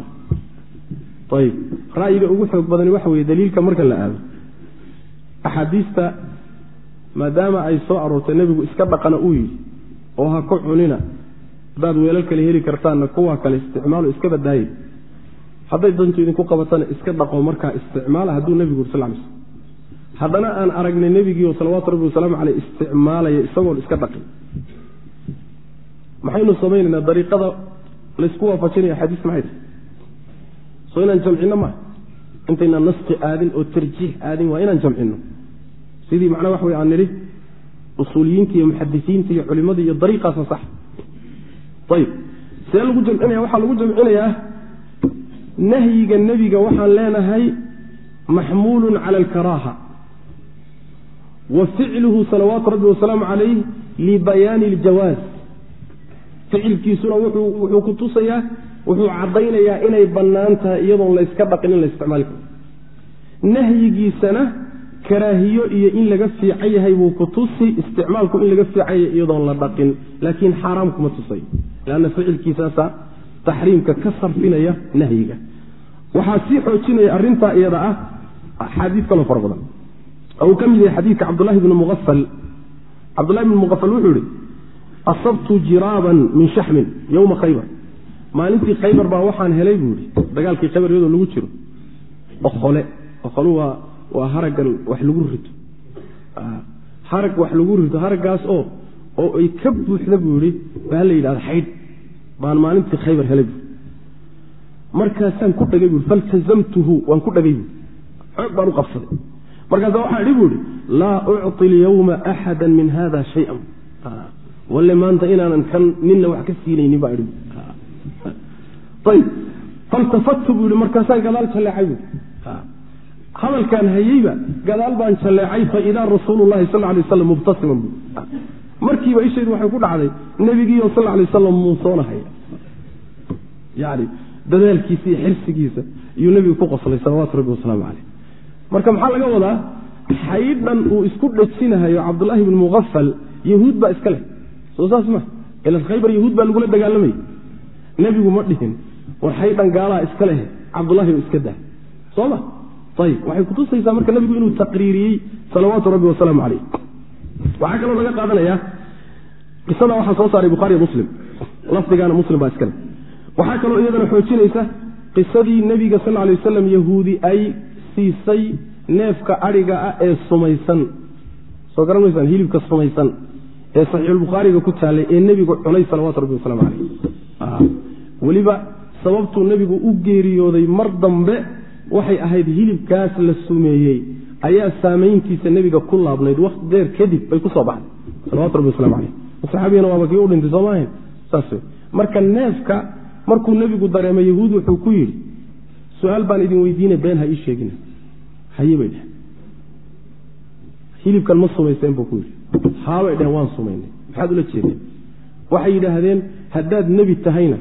ayib ra'yiga ugu xoog badani waxa weye daliilka marka la aado. Axaadiista maadaama ay soo aroortay nebigu iska dhaqana uu yidhi oo ha ku cunina haddaad weelal kale heli kartaanna kuwa kale isticmaalo iska badaaye hadday dantu idinku qabatana iska dhaqo markaa isticmaala hadduu nebigu yuri sal slm haddana aan aragnay nebigiio salawaatu rabbi wasalaamu caleyh isticmaalaya isagoon iska dhaqin. Maxaynu samaynaynaa dariiqada laysku waafajinaya xadiis maxay tahay? Soo inaan jamcino maa intaynaan naski aadin oo tarjiix aadin waa inaan jamcino sidii macnaa wax wey aan nidhi usuuliyiinta iyo muxadisiinta iyo culimada iyo dariiqaasa sax ayib see lagu jamcinaya waxaa lagu jamcinayaa nahyiga nebiga waxaan leenahay maxmuulun cala alkaraaha. Wa ficluhu salawaatu rabbi wasalaamu calayh libayaani iljawaaz ficilkiisuna wuxuu ku tusayaa wuxuu caddaynayaa inay bannaan tahay iyadoon layska dhaqin in la isticmaali karo. Nahyigiisana karaahiyo iyo in laga fiican yahay buu ku tusi isticmaalku in laga fiican yahay iyadoon la dhaqin laakiin xaaraam kuma tusay lanna ficilkiisaasa taxriimka ka sarfinaya nahyiga waxaa sii xoojinaya arrintaa iyada ah axaadiis kaloo fara badan uu ka mid yahay xadiidka cabdulahi bni muafal cabdullahi bni muqafal wuxuu yihi asabtu jiraaban min shaxmin yowma khaybar maalintii khaybar baa waxaan helay buu yihi dagaalkii khaybar iyadoo lagu jiro oqole oqolu waa waa haragan wax lagu rito harag wax lagu rito haraggaas oo oo ay ka buuxda buu yihi baa la yidhahda xaydh baan maalintii khaybar helay buu. Markaasaan ku dhagay bui faltazamtuhu waan ku dhagay bui xoog baan u qabsaday. Markaasa waxaa idhi bu ihi laa ucطi lyawma axada min hada shayan. Walle maanta inaanan kan nina wax ka siinaynin baa idhi ayb faltafatu buu yihi markaasaan gadaal jalleecay bu hadalkaan hayeyba gadaal baan jalleecay faidaa rasuulu llahi sal lay waslam mubtasiman bu markiiba ishaydu waxay ku dhacday nebigiio sal lay wasalam muusoonahaya yani dadaalkiisa iyo xirsigiisa iyuu nebigu ku qoslay salawaatu rabbi wasalaamu caleyh marka maxaa laga wadaa? Xaydhan uu isku dhajinahayo cabdulaahi bni muqafal yahuud baa iska leh. Soo saas ma ila khaybar yahuud baa lagula dagaalamayay nebigu ma dhihin war xaydhan gaalaa iska leh cabdulahi oo iska dah soo ma? Ayib waxay kutusaysaa marka nebigu inuu taqriiriyey salawaatu rabbi wasalaamu caleyh waxaa kaloo laga qaadanayaa qisada waxaa soo saaray bukhaariyo muslim. Lafdigaana muslim baa iska leh waxaa kaloo iyadana xoojinaysa qisadii nebiga sal lay wasalam yahuudi ay siisay neefka adhiga ah ee sumaysan. Soo garan maysaan hilibka sumaysan ee saxiixulbukhaariga ku taallay ee nebigu cunay salawatu rabbi wasalaamu caleyh weliba sababtuu nebigu u geeriyooday mar dambe waxay ahayd hilibkaas la sumeeyey ayaa saamayntiisa nebiga ku laabnayd waqti deer kadib bay ku soo baxday. Salawatu rabbi waslamu caleyh saxaabigana waaba kii u dhintay soo maahayn? Saas wey marka neefka markuu nebigu dareemay yahuud wuxuu ku yidhi su'aal baan idin weydiina been ha ii sheegina haye bay dheheen hilibkan ma sumayseen buu ku yidhi. Haabay dheheen waan sumaynay. Maxaad ula jeedeen? Waxay yidhaahdeen haddaad nebi tahayna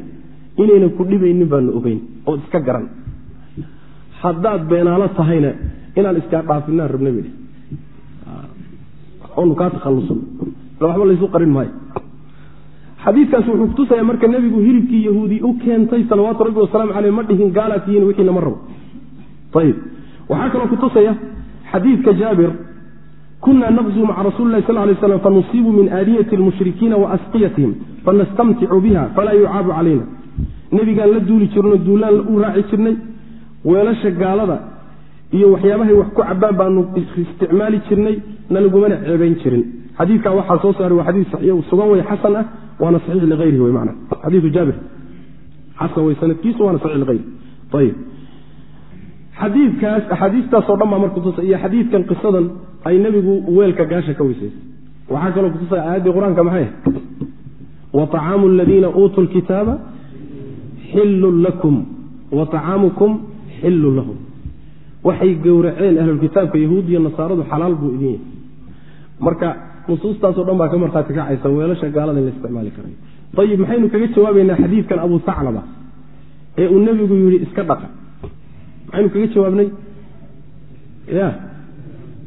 inayna ku dhibaynin baanu ogeyn ood iska garan. Haddaad beenaalo tahayna inaan iskaa dhaafinaan rabna dheh onu kaa takhalluso waxba laysu qarin maayo xadiikaas wuxuu kutusaya marka nebigu hilibkii yahuudi u keentay salawaatu rabbi wasalaamu caleyh ma dhihin gaalaad tihiin wixiina ma rabo ayib waxaa kaloo kutusaya xadiidka jaabir kuna naqzuu maca rasuli lahi sal lay slam fanusiibu min aadiyati lmushrikiina wa asqiyatihim fanastamticu biha falaa yucaabu calayna nebigaan la duuli jirno duulaan u raaci jirnay weelasha gaalada iyo waxyaabahay wax ku cabaan baanu isticmaali jirnay nalagumana ceebayn jirin. Xadiikaa waxaa soo saaray waa xadii sugan wey xasan ah waana saxiix liayrihi wey mana xadiiu jaabir. Xasan wey sanadkiisu waana saxiix liayri ayib. Xadiidkaas axaadiistaasoo dhan baa marka kutusa iyo xadiidkan qisadan ay nebigu weelka gaasha ka weysaysay waxaa kaloo kutusa aayaddii qur'aanka maxay wa طacaamu aladiina uutuu lkitaaba xillun lakum. Wa طacaamukum xillun lahum waxay gowraceen ahlulkitaabka yahuud iyo nasaaradu xalaal buu idin yahay marka nusuustaasoo dhan baa ka markhaati kacaysa weelasha gaalada in la isticmaali karay ayib maxaynu kaga jawaabaynaa xadiidkan abu saclaba ee uu nebigu yidhi iska dhaqa. Maxaynu kaga jawaabnay ya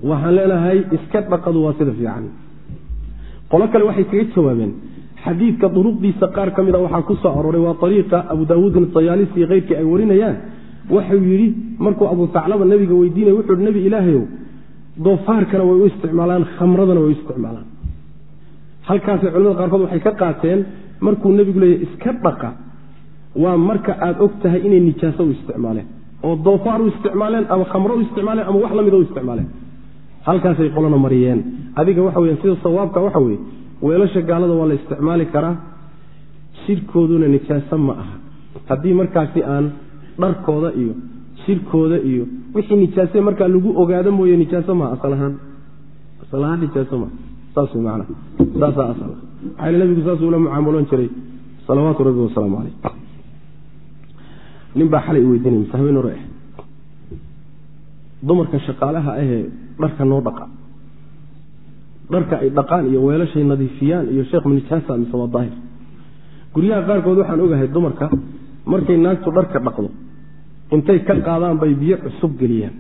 waxaan leenahay iska dhaqadu waa sida fiican. Qolo kale waxay kaga jawaabeen xadiidka duruqdiisa qaar ka mida waxaa ku soo arooray waa ariiqa abu daawuudin sayaalisi keyrkii ay warinayaan waxuu yidhi markuu abu saclaba nebiga weydiinaya wuxuu hi nebi ilaahayow doofaarkana way u isticmaalaan khamradana way u isticmaalaan. Halkaasay culamada qaarkood waxay ka qaateen markuu nebigu leeyahy iska dhaqa waa marka aada og tahay inay nijaaso u isticmaaleen oo doofaar u isticmaaleen ama khamro u isticmaaleen ama wax lamida u isticmaaleen. Halkaasay qolana mariyeen. Adiga waxa weya sida sawaabka waxa weeye weelasha gaalada waa la isticmaali karaa shirkooduna nijaaso ma aha. Haddii markaasi aan dharkooda iyo shirkooda iyo wixii nijaase markaa lagu ogaado mooye nijaaso maa asal ahaan. Asal ahaan nijaaso maa saas macana saasaa asal. Maxaa yile nabigu saasuu la mucaamaloon jiray. Salawaatu rabbi wasalaamu caleyh nin baa xalay i weydiinay mise habeen hore ah dumarka shaqaalaha ahee dharka noo dhaqa. Dharka ay dhaqaan iyo weelashay nadiifiyaan iyo sheekh nijaasa mise waa daahir. Guryaha qaarkood waxaan ogahay dumarka markay naagtu dharka dhaqdo intay ka qaadaan bay biyo cusub geliyaan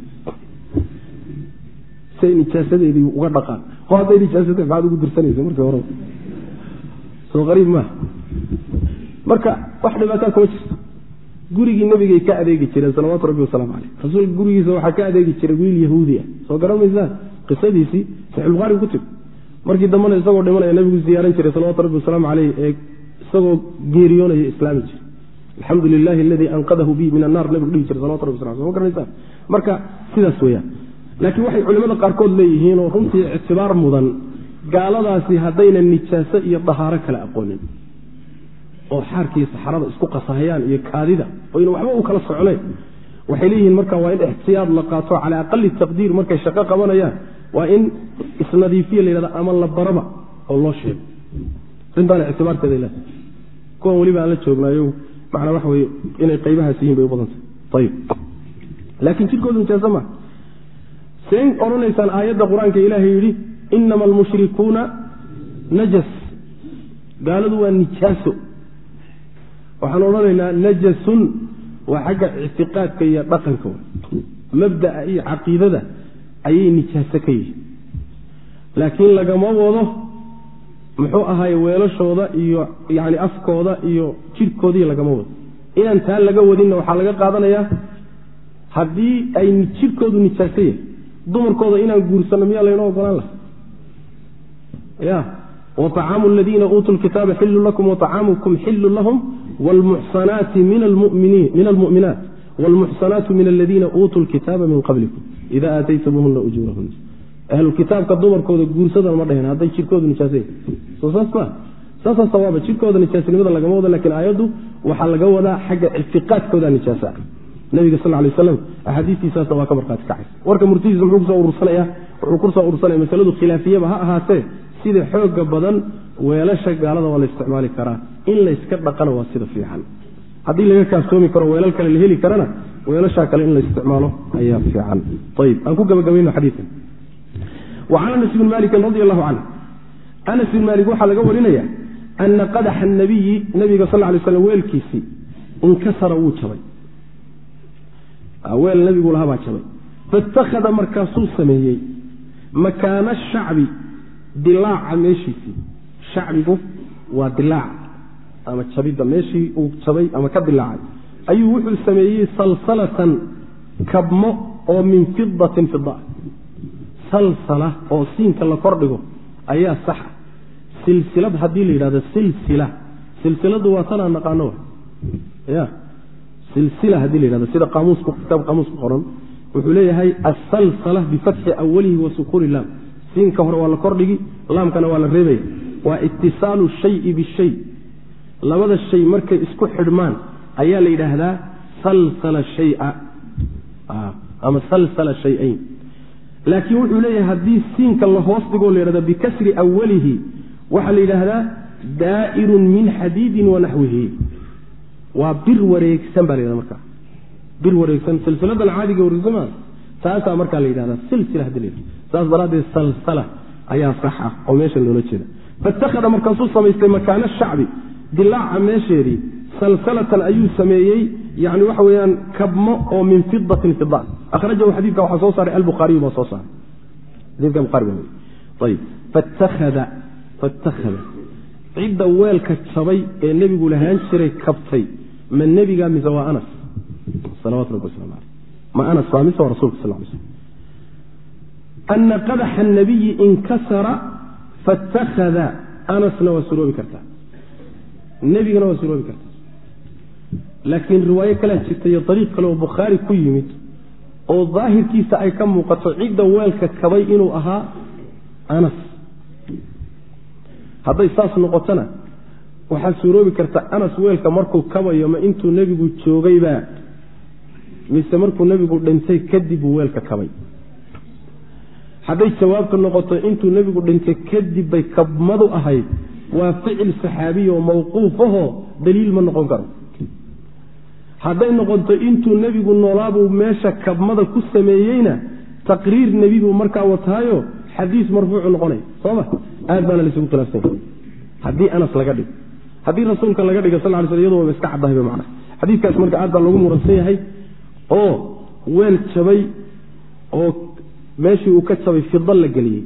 say nijaasadeedii uga dhaqaan. O hadday nijaasada maxaad ugu dirsanaysa markii hore? Soo qariib maaha marka wax dhibaataa kuma jirto. Gurigii nabigay ka adeegi jireen salawaatu rabbi wasalaamu caleyh rasuulka gurigiisa waxaa ka adeegi jiray wiil yahuudi ah. Soo garan maysaa qisadiisii saxiixulbuhaari ku tiri markii dambena isagoo dhimanaya nabigu ziyaaran jiray salawatu rabbi wasalaamu caleyh ee isagoo geeriyoonaya islaami jiray alxamdu lilahi aladii anqadahu bi min annar nabigu dhihi jiray salawatu rabbi wasalam ma garanaysaa marka sidaas weeyaan. Laakiin waxay culimmada qaarkood leeyihiin oo runtii ictibaar mudan gaaladaasi haddayna nijaaso iyo dahaaro kale aqoonin. Oo xaarkiiyo saxarada isku qasahayaan iyo kaadida oyna waxba u kala socnayn waxay leeyihiin marka waa in ixtiyaad la qaato calaa aqali taqdiir markay shaqo qabanayaan waa in isnadiifiya la yidhahda ama la baraba oo loo sheego. Arrintaana ictibaarkeeda leedahay kuwan weliba aan la joognaayo macnaa waxa weye inay qaybahaas yihiin bay u badantay. Laakiin jirkoodu nijaaso maa seen odhanaysaan aayadda qur'aanka ilaahay yidhi inama almushrikuuna najas. Gaaladu waa nijaaso. Waxaan odhanaynaa najasun waa xagga ictiqaadka iyo dhaqanka. Mabda'a iyo caqiidada ayay nijaaso ka yihiin. Laakiin lagama wado muxuu ahaay weelashooda iyo yani afkooda iyo jirhkoodii lagama wado. Inaan taa laga wadinna waxaa laga qaadanaya haddii ay jirhkoodu nijaaso yahay dumarkooda inaan guursanno miyaa laynoo ogolaan laha ya wacaamu ladiina uutuu lkitaaba xilun lakum wacaamukum xilun lahum wlmuxsanaati min almuminaat wlmuxsanaatu min aladiina uutuu lkitaaba min qablikum. Ida aataytumuhuna ujuurahuna ahlu kitaabka dumarkooda guursadan ma dhehen hadday jirkoodu nijaasay. Soo saas ma saasaa sawaaba jirkooda nijaasinimada lagama wado lakiin aayaddu waxaa laga wadaa xagga ictiqaadkooda nijaasa. Nabiga sal lay aslam axaadiistiisaasna waa ka markhaati kacaysa warka murtidiisa muxuu ku soo urursanaya? Wuxuu ku soo urursanaya masaladu khilaafiyaba ha ahaatee sida xooga badan weelasha gaalada waa la isticmaali karaa. In layska dhaqana waa sida fiican. Haddii laga kaaftoomi karo weelal kale la heli karana weelashaa kale in la isticmaalo ayaa fiican. Ayib aan ku gabagabayno xadiikan wacan anas bn malikin radi allahu canh anas bin maalik waxaa laga warinaya ana qadaxa nabiyi nabiga sal lay slam weelkiisii inkasara wuu jabay. Weel nabigu lahaa baa jabay. Faittakhada markaasuu sameeyey. Makaana shacbi dilaaca meeshiisii. Shacbigu waa dilaaca ama jabidda meeshii uu jabay ama ka dilaacay. Ayuu wuxuu sameeyey salsalatan kabmo oo min fidatin fida salsala oo siinka la kordhigo ayaa saxa silsilad haddii la yidhahdo silsila. Silsiladu waa tanaa naqaano. Ya silsila haddii la yidhahdo sida qaamuuska kitaab qaamuus qoran wuxuu leeyahay asalsala bifatxi awalihi wa sukuuni laam. Siinka hore waa la kordhigi laamkana waa la reebaya waa itisaalu shayi bishay labada shay markay isku xidhmaan ayaa la yidhaahdaa salsala shaya. Ama salsala shayayn laakiin wuxuu leeyahay haddii siinka la hoos dhigoo la yidhahda bikasri awalihi waxaa la yidhaahdaa daa'irun min xadiidin wa naxwihi. Waa bir wareegsan baa la yhahda markaa bir wareegsan. Silsiladan caadiga wareegsan maa taasaa markaa la yidhahda silsila haddii la yidhahda saas daraaddeed salsala ayaa sax ah oo meesha loola jeeda. Faittakhada markaasuu samaystay makaana shacbi. Dilaaca meesheedii salsalatan ayuu sameeyey yani waxa weyaan kabmo oo min fidatin fida ahrajahu xadiidka waxaa soo saaray albuhaariyu baa soo saaray. Faittakhada cidda weelka jabay ee nebigu lahaan jiray kabtay ma nebiga mise waa anas? Salawatu rabbi waslamu aleyh ma anas baa mise waa rasulka sal lay slm ana qadaxa nabiyi inkasara faittakhada anasna waa suroobi kartaa. Nebigana waa suroobi kartaa laakiin riwaayo kalea jirta iyo dariiq kale oo bukhaari ku yimid oo daahirkiisa ay ka muuqato cidda weelka kabay inuu ahaa anas. Hadday saas noqotona waxaa suuroobi karta anas weelka markuu kabayo ma intuu nebigu joogaybaa mise markuu nebigu dhintay kadib uu weelka kabay? Hadday jawaabtu noqoto intuu nebigu dhintay kadib bay kabmadu ahayd. Waa ficil saxaabiya oo mawquufahoo daliil ma noqon karo hadday noqoto intuu nebigu noolaabuu meesha kabmada ku sameeyeyna taqriir nebi buu markaa wataayo xadiis marfuucu noqonaya sooma? Aad baana laysugu khilaafsanya haddii anas laga dhigo haddii rasuulka laga dhigo sal ly sl iyadu waba iska caddahay mana xadiiskaas marka aad baa lagu muransan yahay oo weel jabay oo meeshii uu ka jabay fida la geliyey.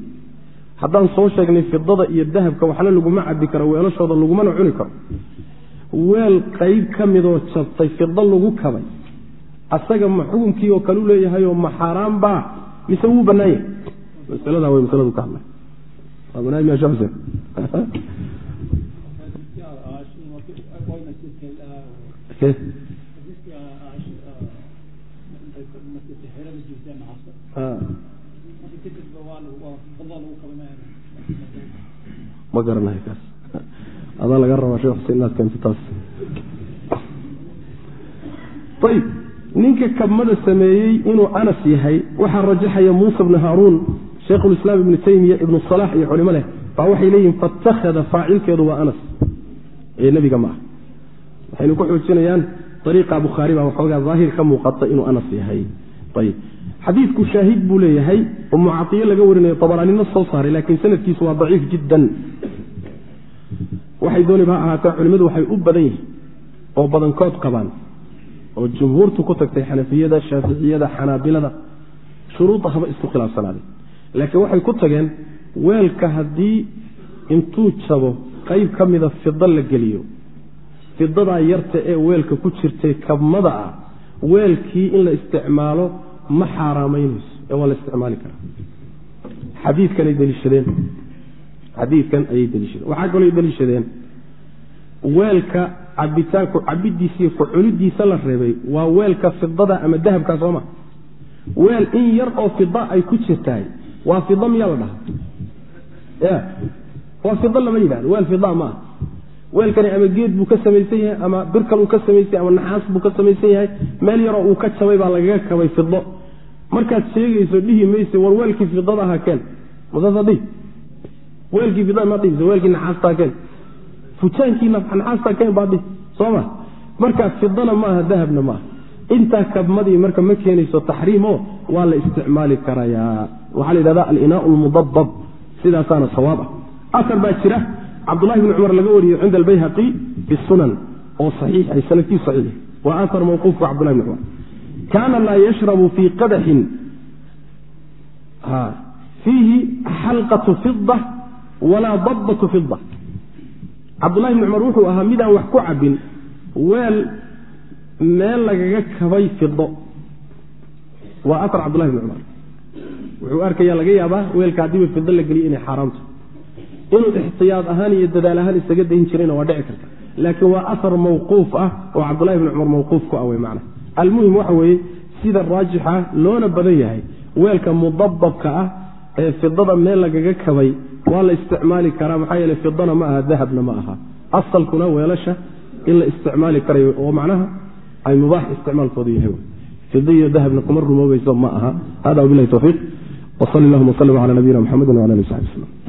Haddaan soo sheegnay fidada iyo dahabka waxna laguma cabi karo weelashooda lagumana cuni karo weel qayb ka midoo jabtay fida lagu kabay. Asaga ma xukunkii oo kalu leeyahayoo ma xaaraan baa? Mise wuu bannaan yahay? Masalada way masaladu ka xuseen. Ma garanayo kaas adaa laga rabaa shekh xuseen inaad keento taas ayb ninka kabmada sameeyey inuu anas yahay waxaa rajaxaya muusa bnu haaruun shaykhulislaam ibnu taymiya ibnu salax iyo culimo leh baa waxay leeyihiin fatakhada faacilkeedu waa anas. Ee nebiga ma ah. Waxaynu ku xoojinayaan ariiqa bukhaari baa waxoogaa daahir ka muuqata inuu anas yahay. Ayb xadiidku shaahid buu leeyahay oo mucaiye laga warinayo abaraanino soo saaray laakiin sanadkiisu waa daciif jiddan waxay dooniba ha ahaatee culimmadu waxay u badan yihiin oo badankood qabaan oo jumhuurtu ku tagtay xanafiyada shaaficiyada xanaabilada shuruudda haba isku khilaafsanaaday laakiin waxay ku tageen weelka haddii intuu jabo qayb ka mida fida la geliyo fidadaa yarta ee weelka ku jirtay kabmada ah weelkii in la isticmaalo ma xaaraamaynayso ee waa la isticmaali karaa. Xadiikanay daliishadeen xadiidkan ayay daliishadeen. Waxaa kaloo daliishadeen weelka cabitaanku cabidiisa iyo kucunidiisa la reebay waa weelka fidada ama dahabka sooma weel in yar oo fida ay ku jirtahay waa fida miyaa la dhaha ya waa fida lama yidhahdo weel fida ma ah weelkani ama geed buu ka samaysan yahay ama birkal uu ka samaysan yahay ama naxaas buu ka samaysan yahay meel yaroo uu ka jabay baa lagaga kabay fido markaad sheegayso dhihi mayse war weelkii fidada ahaa keen. Masaasa dhihi weelkii fidada ma dhihi weelkii naxaastaa keen. Futaankii naxaastaa keen baa dhihi sooma? Marka fidana maaha dahabna maaha intaa kabmadii marka ma keenayso taxriim oo waa la isticmaali karayaa. Waxaa la yidhahda alinaau lmudabab sidaasaana sawaab ah. Asar baa jira cabdulahi bni cumar laga wariyey cinda albayhaqi fi oo saxiixay sanadkiisu saxiix. Waa aar mawquufku cabdullahi bni cumar. Kaana laa yashrabu fii qadaxin fiihi xalqatu fida walaa dabbatu fida cabdullahi bni cumar wuxuu ahaa midaan wax ku cabin weel meel lagaga kabay fido waa aar cabdullahi bni cumar. Wuxuu arkaya laga yaabaa weelka haddiiba fido la geliyo inay xaaraamto inuu ixtiyaad ahaan iyo dadaal ahaan isaga dayn jirayna waa dhici karta. Laakiin waa ahar mawquuf ah oo cabdullahi bni cumar mawquuf ku ah wey macna. Almuhim waxa weeye sida raajixa loona badan yahay weelka mudababka ah ee fidada meel lagaga kabay waa la isticmaali karaa maxaa yeele fidana ma aha dahabna ma aha. Asalkuna weelasha in la isticmaali karayo oo macnaha ay mubaax isticmaalkoodu yahay. Fida iyo dahabna kuma rumoobayso ma aha. Hada wabilahi towfiiq wsal llahuma wslm cala nabiyina mxamedi wala ali w saxbi wslm